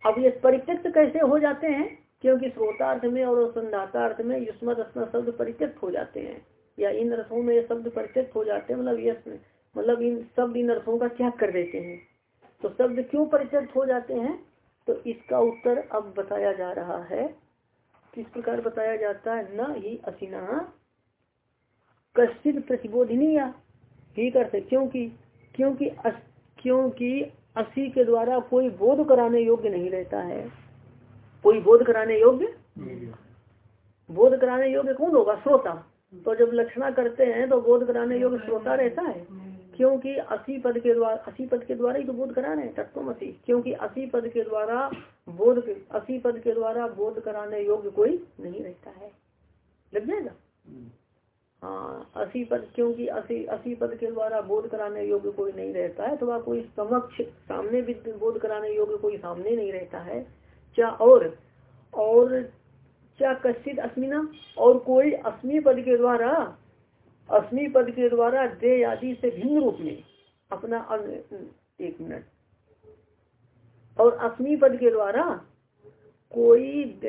अब ये परित्यक्त कैसे हो जाते हैं? क्योंकि श्रोतार्थ में और संधातार्थ में युष्मत अस्मत शब्द परित्यक्त हो जाते हैं। या इन अर्थों में ये शब्द परित्यक्त हो जाते हैं मतलब ये मतलब इन शब्द इन अर्थों का त्याग कर देते हैं। तो शब्द क्यों परित्यक्त हो जाते हैं? तो इसका उत्तर अब बताया जा रहा है। किस प्रकार बताया जाता है? न ही असिना कश्चित प्रतिबोधिनी या ही करते क्योंकि क्योंकि अस, क्योंकि असी के द्वारा कोई बोध कराने योग्य नहीं रहता है। कोई बोध कराने योग्य? बोध कराने योग्य कौन होगा? श्रोता। तो जब लक्षणा करते हैं तो बोध कराने योग्य श्रोता रहता है। क्योंकि असी पद के द्वारा असी पद के द्वारा ही तो बोध करा रहे हैं तत्व असी क्योंकि असी पद के द्वारा बोध असी पद के द्वारा बोध कराने योग्य कोई नहीं रहता है। लग जाएगा? हाँ असी पद क्योंकि असी असी पद के द्वारा बोध कराने योग्य कोई नहीं रहता है अथवा कोई समक्ष सामने भी बोध कराने योग्य कोई सामने नहीं रहता है। क्या और और क्या कश्चित अस्मिना और कोई अस्मी पद के द्वारा अस्मी पद के द्वारा दे आदि से भिन्न रूप में अपना एक मिनट। और अस्मी पद के द्वारा कोई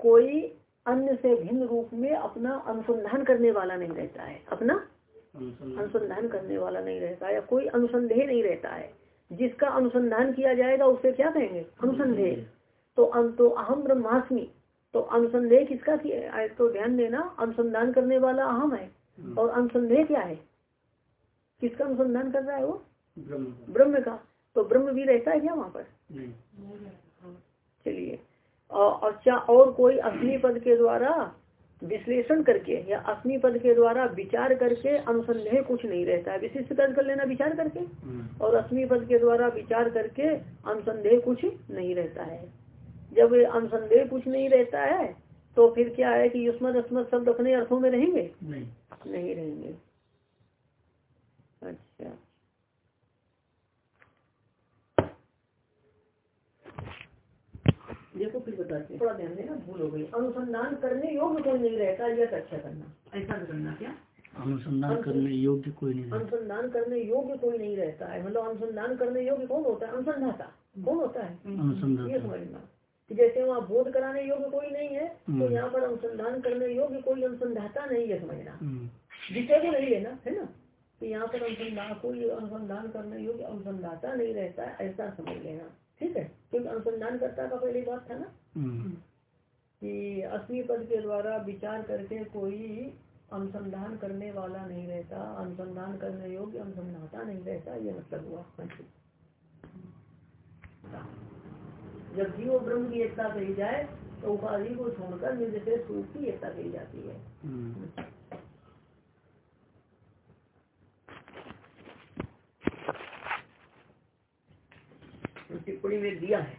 कोई अन्य से भिन्न रूप में अपना अनुसंधान करने वाला नहीं रहता है। अपना अनुसंधान करने वाला नहीं रहता है या कोई अनुसंदेह नहीं रहता है। जिसका अनुसंधान किया जाएगा उसे क्या कहेंगे? अनुसंदेह। तो तो अहम ब्रह्मास्मि तो अनुसंदेह किसका तो ध्यान देना अनुसंधान करने वाला अहम है। हम्म। और अनुसंदेह क्या है? किसका अनुसंधान कर रहा है वो? ब्रह्म का। तो ब्रह्म भी रहता है क्या वहाँ पर? चलिए। और क्या और कोई अस्मी पद के द्वारा विश्लेषण करके या अस्मी पद के द्वारा विचार करके अनुसंदेह कुछ नहीं रहता है? विशिष्ट कर कर लेना विचार करके। हम्म। और अस्मी पद के द्वारा विचार करके अनुसंदेह कुछ नहीं रहता है। जब अनुसंदेह कुछ नहीं रहता है तो फिर क्या है कि युष्मत अस्मत शब्द अपने अर्थों में रहेंगे? नहीं। नहीं रहेंगे। अच्छा। देखो फिर बताते थोड़ा ध्यान देना भूल हो गई। अनुसंधान करने योग्य कोई नहीं रहता यह अच्छा करना। ऐसा करना क्या? अनुसंधान करने योग्य कोई नहीं अनुसंधान करने योग्य कोई नहीं रहता है। मतलब अनुसंधान करने योग्य कौन होता है? अनुसंधाता। कौन होता है? अनुसंधान ये समझना। जैसे वहाँ बोध कराने योग्य कोई नहीं है तो हम्म। यहाँ पर अनुसंधान करने योग्य कोई अनुसंधाता नहीं है समझना हम्म। विषय को नहीं लेना है ना तो यहाँ पर अनुसंधान कोई अनुसंधान करने योग्य अनुसंधाता नहीं रहता ऐसा समझ लेना ठीक है क्योंकि अनुसंधान करता का पहली बात था ना हम्म। कि असली पद के द्वारा विचार करके कोई अनुसंधान करने वाला नहीं रहता अनुसंधान करने योग्य अनुसंधाता नहीं रहता ये मतलब हुआ जब जीव ब्रह्म की एकता कही जाए तो उपाधि को छोड़कर निर्देश रूप की एकता कही जाती है। तो टिप्पणी में दिया है।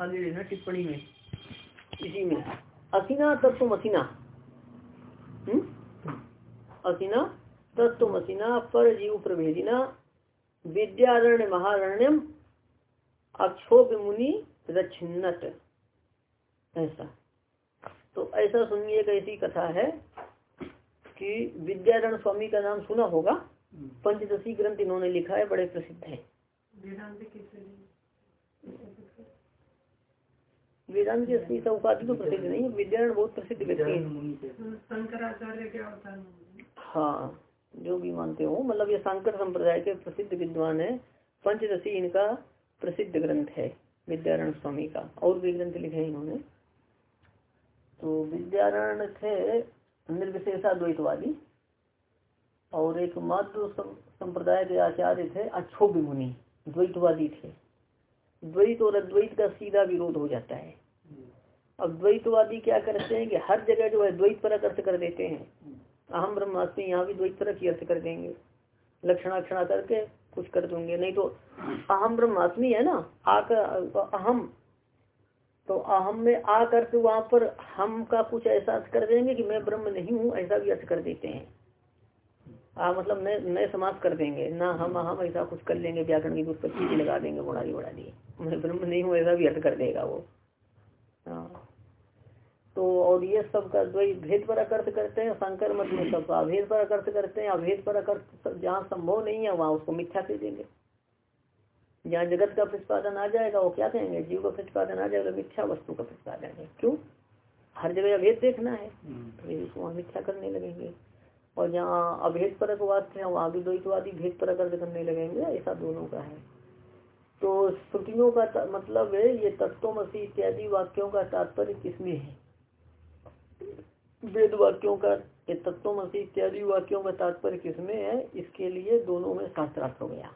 आगे लेना टिप्पणी में। इसी में। असीना तत्व असीना हम्म? असीना तत्व असीना पर जीव प्रभेदिना विद्यारण्य महारण्यम अक्षोभ मुनि रक्षिन्नत ऐसा। तो ऐसा सुनिए एक ऐसी कथा है कि विद्यारण स्वामी का नाम सुना होगा। पंचदशी ग्रंथ इन्होंने लिखा है बड़े प्रसिद्ध है। वेदांत की असली उपाधि तो प्रसिद्ध नहीं है विद्यारण बहुत प्रसिद्ध व्यक्ति है। शंकराचार्य क्या होता है हाँ जो भी मानते हो मतलब ये शंकर संप्रदाय के प्रसिद्ध विद्वान है। पंचदशी इनका प्रसिद्ध ग्रंथ है विद्यारण स्वामी का। और भी ग्रंथ लिखे इन्होंने। तो विद्यारण थे निर्विशेषा द्वैतवादी और एक मात्र संप्रदाय के आचार्य थे अक्षोभ मुनि। द्वैतवादी थे। द्वैत और अद्वैत का सीधा विरोध हो जाता है। अब द्वैतवादी क्या करते हैं कि हर जगह जो है द्वैत पर अर्थ कर देते हैं। अहम ब्रह्मास्मि यहाँ भी द्वैत पर अर्थ कर देंगे। लक्षणाक्षणा करके कुछ कर दूँगे। नहीं तो अहम ब्रह्मास्मि है ना? आकर, अहम। तो अहम में आकर के वहाँ पर हम का कुछ ऐसा अर्थ कर देंगे कि मैं ब्रह्म नहीं हूँ, ऐसा भी अर्थ कर देते हैं। आ मतलब नए समाज कर देंगे। ना हम हम ऐसा कुछ कर लेंगे, व्याकरण की उत्पत्ति लगा देंगे बड़ा दी बड़ा दी मैं ब्रह्म नहीं हूँ, ऐसा भी अर्थ कर देगा वो। हाँ। तो और ये सब का भेद पर अर्थ करते हैं शंकर मत में सब अभेद पर अर्थ करते हैं अभेद पर अर्थ जहाँ संभव नहीं है वहाँ उसको मिथ्या कर देंगे। जहाँ जगत का प्रतिपादन आ जाएगा वो क्या कहेंगे? जीव का प्रतिपादन आ जाएगा मिथ्या वस्तु का प्रतिपादन है। क्यों? हर जगह अभेद देखना है। हम्म। तो वहाँ मिथ्या करने लगेंगे। और जहाँ अभेद परक वाक्य है वहाँ भी द्वैतवादी भेद परक अर्थ करने लगेंगे ऐसा दोनों का है। तो श्रुतियों का मतलब है ये तत्वमसी इत्यादि वाक्यों का तात्पर्य किसमें है? वेद वाक्यों का ये तत्वमसी इत्यादि वाक्यों का तात्पर्य किसमें है? इसके लिए दोनों में शास्त्रार्थ हो गया।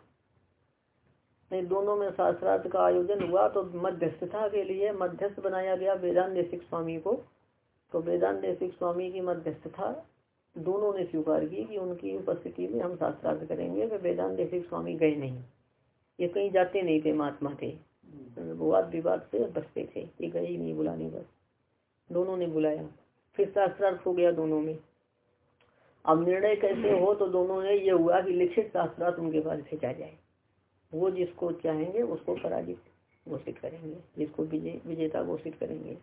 नहीं दोनों में शास्त्रार्थ का आयोजन हुआ तो मध्यस्थता के लिए मध्यस्थ बनाया गया वेदांत देशिक स्वामी को। तो वेदांत देशिक स्वामी की मध्यस्थता दोनों ने स्वीकार की कि उनकी उपस्थिति में हम शास्त्रार्थ करेंगे वे वेदांत देशिक स्वामी गए नहीं। ये कहीं जाते नहीं थे महात्मा थे। विवाद विवाद से बचते थे ये गए ही नहीं बुलाने बस दोनों ने बुलाया। फिर शास्त्रार्थ हो गया दोनों में। अब निर्णय कैसे हो तो दोनों ने ये हुआ कि लिखित शास्त्रार्थ उनके पास भेजा जाए। वो जिसको चाहेंगे उसको पराजित घोषित करेंगे जिसको विजय विजेता घोषित करेंगे।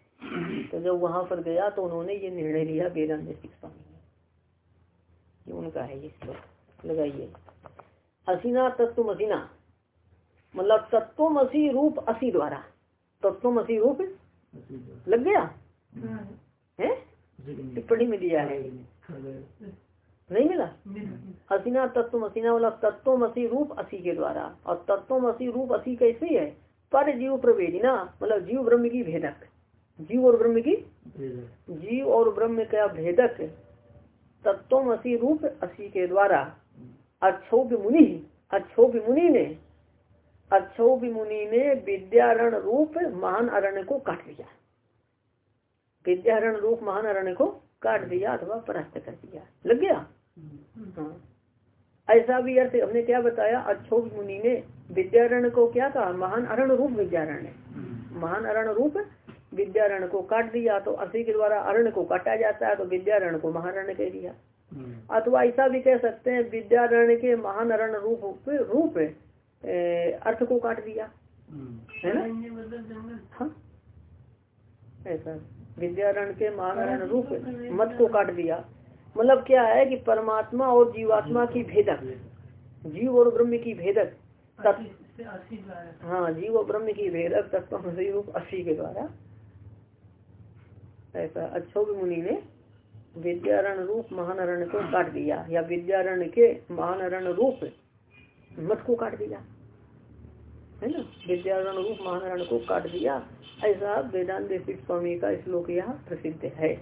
तो जब वहाँ पर गया तो उन्होंने ये निर्णय लिया वेदांत स्वामी ने। ये उनका है ये श्लोक। लगाइए। असीना तत्व मसीना मतलब तत्व तत्वमसी रूप असी द्वारा। तत्व तत्वमसी रूप लग गया? है? टिप्पणी में दिया है। नहीं मिला? असीना तत्व असीना वाला तत्वमसी रूप असी के द्वारा। और तत्व मसी रूप असी कैसे है? पर जीव प्रवेदिना मतलब जीव ब्रह्म की भेदक। जीव और ब्रह्म की जीव और ब्रह्म का भेदक तत्वमसी रूप असी के द्वारा। अच्छोभ मुनि अच्छोभ मुनि ने अच्छोभ मुनि ने विद्यारण रूप महान अरण्य को काट दिया विद्यारण रूप महान अरण्य को काट दिया अथवा परास्त कर दिया। लग गया? हाँ ऐसा भी अर्थ हमने क्या बताया? अच्छोभ मुनि ने विद्यारण को क्या कहा? महान अरण रूप विद्यारण्य महान अरण रूप विद्यारण को काट दिया तो असी के द्वारा अरण को काटा जाता है तो विद्यारण को महारण्य कह दिया। अथवा ऐसा भी कह सकते हैं विद्यारण्य के महान अरण रूप रूप अर्थ को काट दिया। है ना? हाँ। ऐसा। विद्यारण के महान रूप मत को काट दिया। मतलब क्या है कि परमात्मा और जीवात्मा की भेदक जीव और ब्रह्म की भेदक हाँ जीव और ब्रह्म की भेदक तत्व रूप असी के द्वारा। ऐसा अच्छोग मुनि ने विद्यारण रूप महानरण को काट दिया या विद्यारण के महानरण रूप मत को काट दिया। है ना? विद्यारण रूप महानरण को काट दिया। ऐसा वेदांत स्वामी का श्लोक यहाँ प्रसिद्ध है।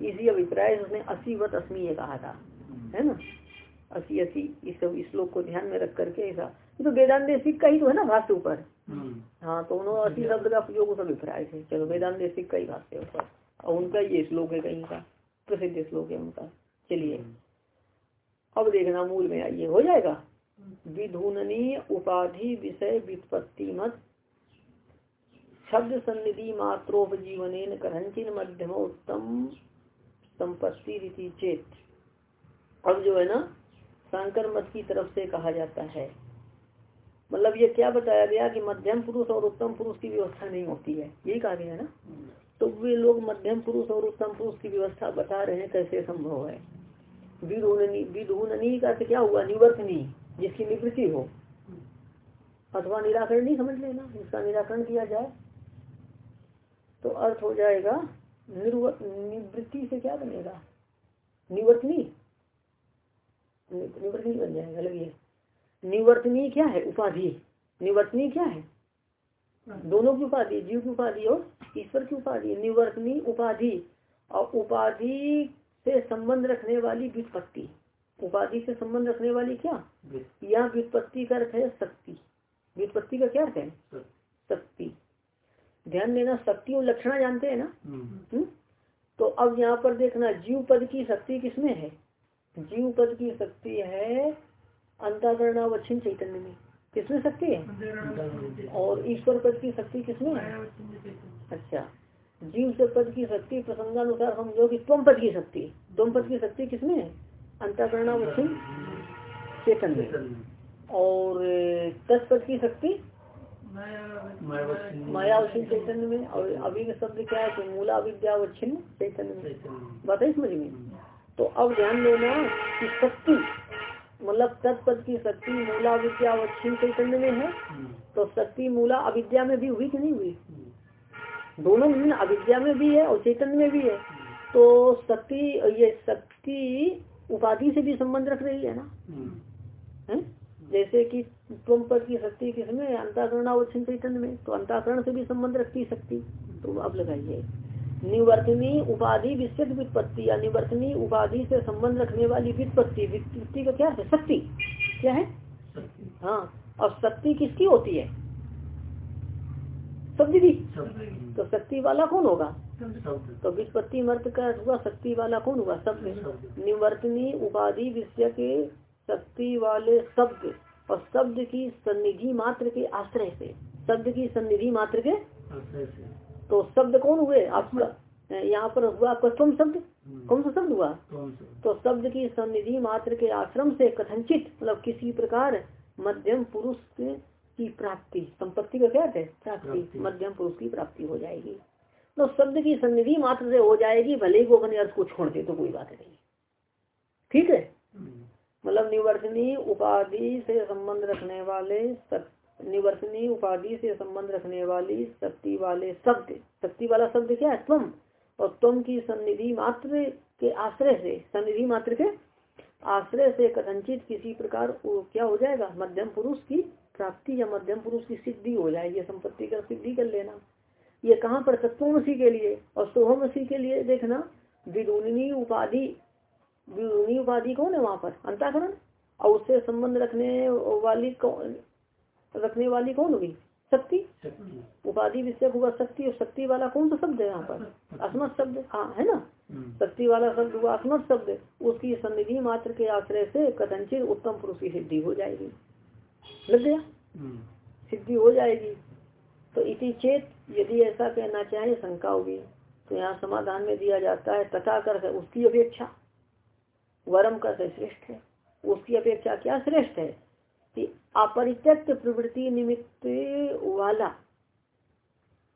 इसी अभिप्राय उसने असी वत अस्मी कहा था। है ना? असी असी इस श्लोक को ध्यान में रख करके ऐसा। तो वेदांत देशिक का ही तो है ना भाष्य ऊपर। हाँ तो उन्होंने असी शब्द का प्रयोग उस अभिप्राय से चलो वेदांत देशिक का ही भाष्य ऊपर। और उनका ये श्लोक है कहीं का प्रसिद्ध श्लोक है उनका। चलिए। अब देखना मूल में आइए। हो जाएगा? विधुननी उपाधि विषय वित्पत्ति मत शब्द सन्निधि मात्रोपजीवन करंचिन मध्यम उत्तम संपत्ति रीति चेत। अब जो है ना, शंकर मत की तरफ़ से कहा जाता है। मतलब ये क्या बताया गया कि मध्यम पुरुष और उत्तम पुरुष की व्यवस्था नहीं होती है। यही कहा गया ना? तो वे लोग मध्यम पुरुष और उत्तम पुरुष की व्यवस्था बता रहे हैं कैसे संभव है। विधुननी का क्या हुआ? निवर्तनी, जिसकी निवृत्ति हो। अथवा निराकरण नहीं समझ लेना इसका निराकरण किया जाए। तो अर्थ हो जाएगा निवृत्ति से क्या बनेगा? निवर्तनी। निवर्तनी बन जाएगा लगे निवर्तनी क्या है? उपाधि। निवर्तनी क्या है? दोनों की उपाधि जीव की उपाधि और ईश्वर की उपाधि। निवर्तनी उपाधि। और उपाधि से संबंध रखने वाली वित्पत्ति उपाधि से संबंध रखने वाली क्या? यहाँ वित्पत्ति का अर्थ है शक्ति। वित्पत्ति का क्या अर्थ है? शक्ति। ध्यान देना शक्ति और लक्षणा जानते हैं ना? हम्म। हम्म? तो अब यहाँ पर देखना जीव पद की शक्ति किसमें है? जीव पद की शक्ति है अंताकरणावच्छिन्न चैतन्य में। किसमें शक्ति है? और ईश्वर पद की शक्ति किसमें है? अच्छा। जीव से पद की शक्ति प्रसंगानुसार समझो कि तुम पद की शक्ति तुम पद की शक्ति किसमें है? अंतकरणावच्छिन्न चेतन में। और तत्पद की शक्ति मायावच्छिन्न चैतन्य में और अभी का शब्द क्या है कि मूला विद्यावच्छिन्न चैतन्य में। बताइए समझ में? तो अब ध्यान देना कि शक्ति मतलब तत्पद की शक्ति मूला विद्या अवच्छिन्न चैतन्य में है तो शक्ति मूला अविद्या में भी हुई कि नहीं हुई? दोनों में अविद्या में भी है और चैतन्य में भी है। तो शक्ति ये शक्ति उपाधि से भी संबंध रख रही है ना? है? जैसे कि तुम पद की शक्ति किसमें? अंताकरण चैतन्य में। तो अंताकरण से भी संबंध रखती शक्ति। तो अब लगाइए। निवर्तनी उपाधि विस्तृत वित्पत्ति या निवर्तनी उपाधि से संबंध रखने वाली वित्पत्ति वित्पत्ति का क्या है? शक्ति। क्या है? हाँ। और शक्ति किसकी होती है? शब्द भी तो शक्ति वाला कौन होगा? तो वित्पत्ति मर्द का हुआ शक्ति वाला कौन होगा? शब्द। निवर्तनी उपाधि विषय के शक्ति वाले शब्द। और शब्द की सन्निधि मात्र के आश्रय से शब्द की सन्निधि मात्र के तो शब्द कौन हुए? आपका यहाँ पर हुआ आपका तुम शब्द? हम्म। कौन सा शब्द हुआ? तो शब्द की सन्निधि मात्र के आश्रम से कथनचित मतलब किसी प्रकार मध्यम पुरुष की प्राप्ति संपत्ति का क्या है? प्राप्ति मध्यम पुरुष की प्राप्ति हो जाएगी। तो शब्द की सन्निधि मात्र से हो जाएगी भले ही वो अपने अर्थ को छोड़ दे तो कोई बात नहीं। ठीक है। मतलब निवर्तनी उपाधि से संबंध रखने वाले निवर्तनी उपाधि से संबंध रखने वाली शक्ति वाले शब्द। शक्ति वाला शब्द क्या है? तुम और तुम की सन्निधि मात्र के आश्रय से, सन्निधि मात्र के आश्रय से कथनचित किसी प्रकार क्या हो जाएगा? मध्यम पुरुष की प्राप्ति या मध्यम पुरुष की सिद्धि हो जाएगी संपत्ति का सिद्धि कर लेना। ये कहाँ पर? तत्वमसी के लिए और सोहमसी के लिए देखना। विदुनी उपाधि विदुनी उपाधि कौन है वहाँ पर? अंताकरण? और उससे संबंध रखने वाली कौन रखने वाली कौन हुई शक्ति? उपाधि विषय हुआ शक्ति और शक्ति वाला कौन सा शब्द है यहाँ पर? अस्मत शब्द। हाँ है ना? हम्म। शक्ति वाला शब्द हुआ अस्मत शब्द। उसकी सन्निधि मात्र के आश्रय से कथनचित उत्तम पुरुष की सिद्धि हो जाएगी। लग गया? हम्म। सिद्धि हो जाएगी। तो इसी चेत यदि ऐसा कहना चाहे शंका होगी। तो यहाँ समाधान में दिया जाता है तथा कर उसकी अपेक्षा। वरम कर श्रेष्ठ है। उसकी अपेक्षा क्या श्रेष्ठ है? कि अपरित्यक्त प्रवृत्ति निमित्त वाला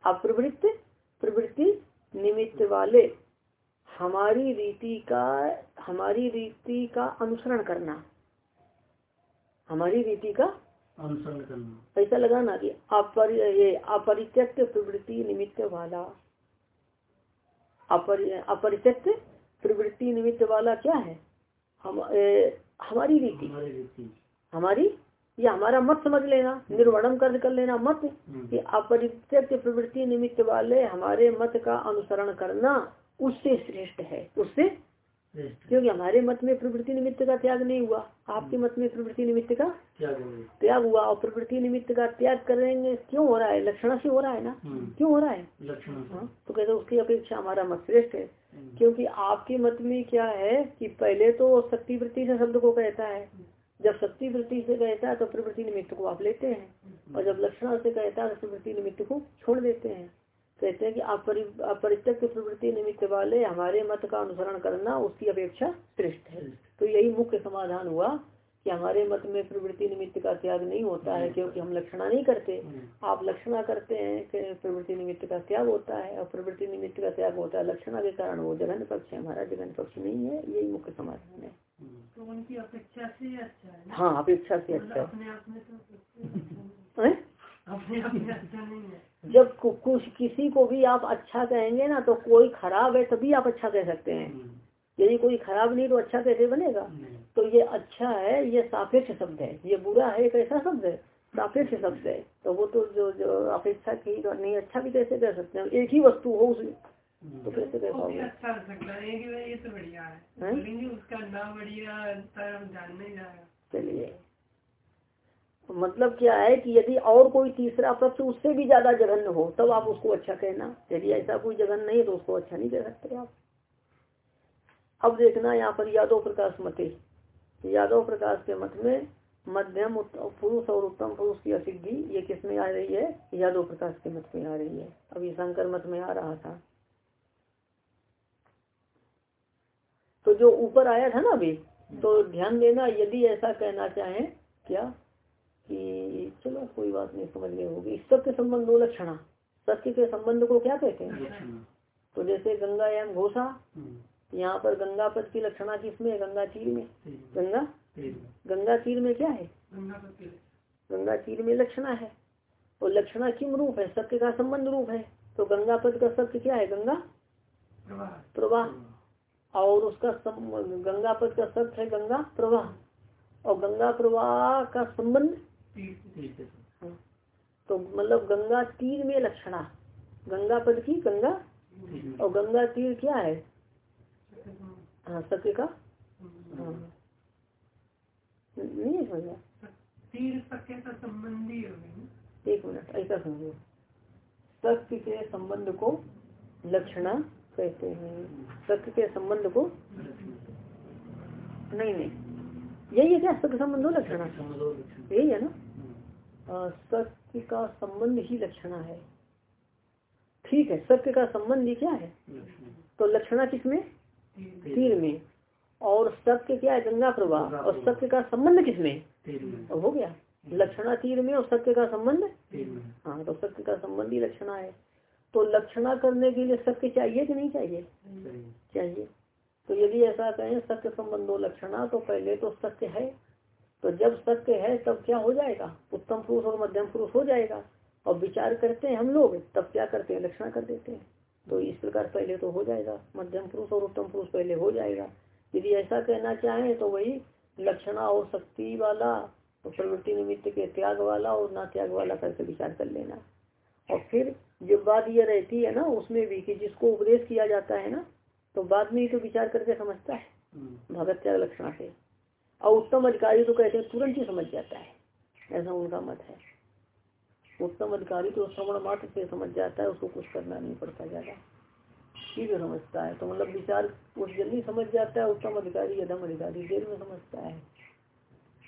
अप्रवृत्त प्रवृत्ति निमित्त वाले हमारी रीति का हमारी रीति का अनुसरण करना। हमारी रीति का अनुसरण करना। ऐसा लगाना कि अपर ये अपरित्यक्त प्रवृत्ति निमित्त वाला अपर अपरित्यक्त प्रवृत्ति निमित्त वाला क्या है? हम ए, हमारी रीति। हमारी या हमारा मत समझ लेना निर्वणम कर कर लेना मत। ये कि अपरित्यक्त प्रवृत्ति निमित्त वाले हमारे मत का अनुसरण करना उससे श्रेष्ठ है उससे क्योंकि हमारे मत में प्रवृत्ति निमित्त का त्याग नहीं हुआ। आपके मत में प्रवृत्ति निमित्त का त्याग हुआ। और प्रवृत्ति निमित्त का त्याग करेंगे क्यों हो रहा है? लक्षणा से हो रहा है ना? हम्म। क्यों हो रहा है? हाँ तो कहते उसकी अपेक्षा हमारा मत श्रेष्ठ है। हम्म। क्योंकि आपके मत में क्या है कि पहले तो शक्ति वृत्ति से शब्द को कहता है। जब शक्ति वृत्ति से कहता है तो प्रवृत्ति निमित्त को आप लेते हैं। और जब लक्षण से कहता है तो प्रवृत्ति निमित्त को छोड़ देते हैं। कहते हैं कि अपरित्यक्त प्रवृत्ति निमित्त वाले हमारे मत का अनुसरण करना उसकी अपेक्षा श्रेष्ठ है। तो यही मुख्य समाधान हुआ कि हमारे मत में प्रवृत्ति निमित्त का त्याग नहीं होता है क्योंकि हम लक्षणा नहीं करते। आप लक्षणा करते हैं कि प्रवृत्ति निमित्त का त्याग होता है और प्रवृत्ति निमित्त का त्याग होता है लक्षणा के कारण वो जगन पक्ष है हमारा जगन पक्ष नहीं है यही मुख्य समाधान है। तो उनकी अपेक्षा से अच्छा है हाँ अपेक्षा से अच्छा अपने आप तो अपने नहीं है। जब कुछ किसी को भी आप अच्छा कहेंगे ना तो कोई खराब है तभी आप अच्छा कह सकते हैं। हम्म। यदि कोई खराब नहीं तो अच्छा कैसे बनेगा? तो ये अच्छा है ये सापेक्ष शब्द है ये बुरा है एक ऐसा शब्द है सापेक्ष शब्द है। तो वो तो जो जो अपेक्षा की तो नहीं अच्छा भी कैसे कह सकते हैं? एक ही वस्तु हो उस तो कैसे कह पाओगे? अच्छा तो है। चलिए। मतलब क्या है कि यदि और कोई तीसरा पक्ष उससे भी ज़्यादा जघन्य हो, तब आप उसको अच्छा कहना। यदि ऐसा कोई जघन नहीं है तो उसको अच्छा नहीं कह सकते आप। अब देखना यहाँ पर यादव प्रकाश मते। यादव प्रकाश के मत में मध्यम पुरुष और उत्तम पुरुष की असिद्धि, ये किसमें आ रही है? यादव प्रकाश के मत में आ रही है। अभी शंकर मत में आ रहा था। तो जो ऊपर आया था ना अभी तो ध्यान देना, यदि ऐसा कहना चाहे, क्या? कि चलो कोई बात नहीं समझ गए होगी। सत्य संबंध दो लक्षणा सत्य के संबंध को क्या कहते हैं? तो जैसे गंगा एवं घोषा यहाँ पर गंगा पद की लक्षणा किसमें? है गंगा तीर में। गंगा? गंगा तीर में क्या है? गंगा तीर में लक्षणा है। और लक्षणा किम रूप है? सत्य का संबंध रूप है। तो गंगा पद का सत्य क्या है? गंगा? प्रवाह। और उसका गंगा पद का सत्य है गंगा प्रवाह। और गंगा प्रवाह का संबंध। तो मतलब गंगा तीर में लक्षणा। गंगा पद की गंगा और गंगा तीर क्या है? हाँ सत्य का? हाँ। नहीं समझा तीर सत्य का संबंधी एक मिनट ऐसा समझो। सत्य के संबंध को लक्षणा कहते हैं। सत्य के संबंध को नहीं नहीं। यही है क्या? सत्य संबंध हो लक्षणा। यही है ना? सत्य का संबंध ही लक्षणा है। ठीक है सत्य का संबंध ही क्या है? तो लक्षणा किसमें? तीर में। और सत्य क्या है? गंगा प्रवाह। और सत्य का संबंध किसमें? हो गया। लक्षणा तीर में और सत्य का संबंध? हाँ तो सत्य का संबंध ही लक्षणा है। तो लक्षणा करने के लिए सत्य चाहिए कि नहीं चाहिए? चाहिए। तो यदि ऐसा कहें सत्य संबंधो लक्षणा तो पहले तो सत्य है। तो जब सत्य है तब क्या हो जाएगा? उत्तम पुरुष और मध्यम पुरुष हो जाएगा। और विचार करते हैं हम लोग तब क्या करते हैं? लक्षणा कर देते हैं। तो इस प्रकार पहले तो हो जाएगा। मध्यम पुरुष और उत्तम पुरुष पहले हो जाएगा। यदि ऐसा कहना चाहें तो वही लक्षणा और शक्ति वाला और प्रवृत्ति निमित्त के त्याग वाला और ना त्याग वाला करके विचार कर लेना। और फिर जब बात यह रहती है ना उसमें भी कि जिसको उपदेश किया जाता है ना तो बाद में ही तो विचार करके समझता है। हम्म। भगत त्याग लक्षणा से और उत्तम अधिकारी तो कहते हैं, तुरंत ही समझ जाता है। ऐसा उनका मत है। उत्तम अधिकारी तो श्रवण मात्र से समझ जाता है, उसको कुछ करना नहीं पड़ता ज़्यादा। ठीक है, समझता है। तो मतलब विचार कुछ जल्दी समझ जाता है, उत्तम अधिकारी अधम अधिकारी देर में समझता है।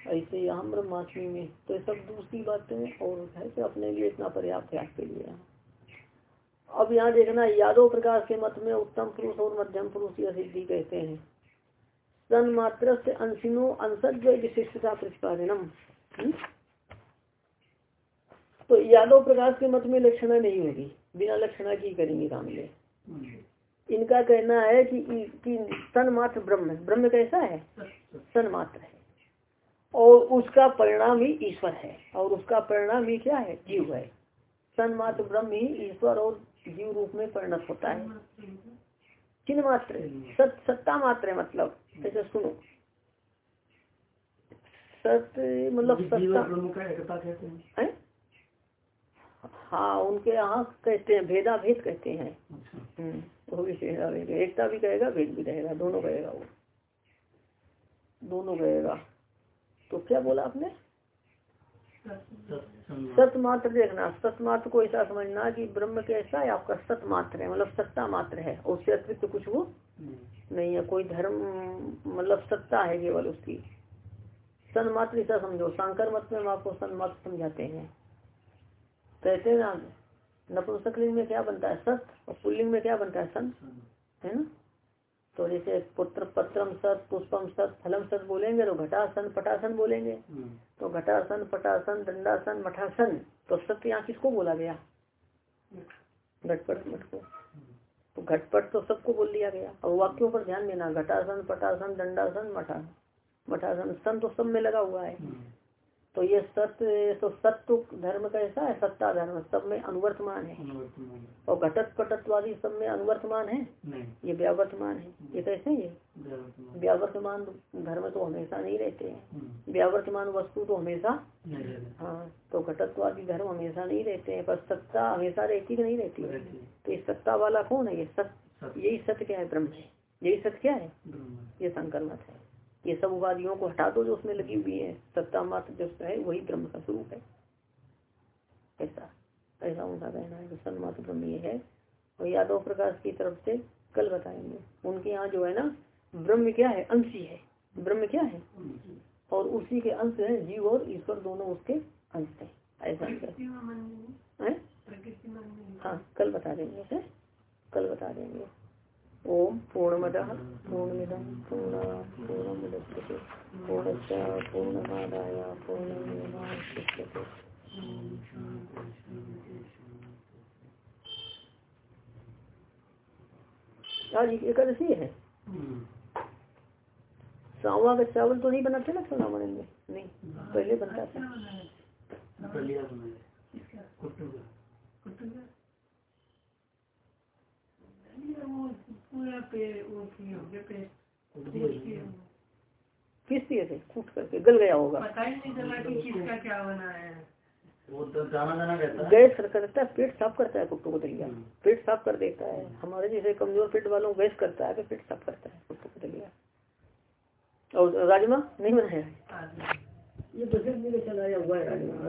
ऐसे यहाँ ब्रह्माष्टमी में। तो ये सब दूसरी बातें और है कि अपने लिए इतना पर्याप्त है, आपके लिए। अब यहाँ देखना, यादव प्रकाश के मत में उत्तम पुरुष और मध्यम पुरुष या सिद्धि कहते हैं। से अंशिनो अंशज विशिष्टता प्रतिपादनम। हम्म? तो यादव प्रकाश के मत में लक्षणा नहीं होगी। बिना लक्षणा की करेंगे काम इनका कहना है कि, कि सन मात्र ब्रह्म। ब्रह्म कैसा है? सन मात्र है। और उसका परिणाम ही ईश्वर है। और उसका परिणाम ही क्या है? जीव है। सन मात्र ब्रह्म ही ईश्वर और जीव रूप में परिणत होता है। चिन्ह मात्र सत सत्ता मात्र मतलब। ऐसा सुनो। सत्य मतलब सत्ता। है। हाँ? उनके यहाँ कहते हैं भेदा भेद कहते हैं। अच्छा। हम्म, वो भी भेदा भेद एकता भी कहेगा भेद भी रहेगा दोनों कहेगा वो। दोनों कहेगा। तो क्या बोला आपने? सत मात्र देखना सतमात्र को ऐसा समझना कि ब्रह्म कैसा है, आपका सत मात्र है मतलब सत्ता मात्र है उससे अतिरिक्त तो कुछ वो नहीं है, कोई धर्म मतलब सत्ता है केवल उसकी। सन मात्र ऐसा समझो शंकर मत में हम आपको सन मात्र समझाते हैं। कहते हैं ना नपुंसक लिंग में क्या बनता है? सत और पुल्लिंग में क्या बनता है? सन है ना? तो जैसे पुत्र पत्रम सत पुष्पम सत फलम सत बोलेंगे तो घटासन पटासन बोलेंगे। हम्म। तो घटासन पटासन दंडासन मठासन तो सत्य यहाँ किसको बोला गया? घटपट मठ को। तो घटपट तो सबको बोल दिया गया। और वाक्यों पर ध्यान देना घटासन पटासन दंडासन मठा मठासन सन तो सब में लगा हुआ है। हम्म। तो ये सत्य तो सत्य धर्म कैसा है सत्ता धर्म सब में अनुवर्तमान है। और घटत पटत्वादी सब में अनुवर्तमान है? नहीं। ये व्यावर्तमान है। ये कैसे ये व्यावर्तमान। धर्म तो हमेशा नहीं रहते हैं। हम्म, व्यावर्तमान वस्तु तो हमेशा हाँ तो घटत्वादी धर्म हमेशा नहीं रहते हैं पर सत्ता हमेशा रहती कि नहीं रहती? है। तो ये सत्ता वाला कौन है? ये सत्य सत्य। यही सत्य क्या है ब्रह्म? है यही सत्य क्या है? ये संकर मत है। ये सब उपाधियों को हटा दो जो उसमें लगी हुई है। सत्ता मात्र जो है वही ब्रह्म का स्वरूप है। ऐसा ऐसा उनका कहना है कि सन्मात्र ब्रह्म ये है। और यादव प्रकाश की तरफ़ से कल बताएँगे। उनके यहाँ जो है ना ब्रह्म क्या है? अंशी है ब्रह्म क्या है? और उसी के अंश है जीव और ईश्वर दोनों उसके अंश है। ऐसा है। हैं? हाँ कल बता देंगे है? कल बता देंगे। ओम पूर्णमद पूर्णमिदम पूर्ण पूर्णमुदच्यते पूर्णस्य पूर्णमादाय पूर्णमेवावशिष्यते। आज एकादशी है? सावा का चावल तो नहीं बनाते ना सोना बनेंगे नहीं पहले बनता था बनाया दलिया बनाए इसका कुट्टू का कुट्टू का ये वो पूरा पे वो किए होंगे पे कुट दिया कूट किए होंगे। किस दिए थे? कूट करके गल गया होगा। पता ही नहीं चला कि किसका क्या बनाया है। वो तो दाना रहता है। गैस करता है पेट साफ़ करता है कुट्टू को दलिया हम्म। पेट साफ़ कर देता है। हमारे जैसे कमज़ोर पेट वालों को गैस करता है पेट साफ़ करता है कुट्टू को दलिया और राजमा नहीं बनाया है? ये बजट में चलाया हुआ है राजमा।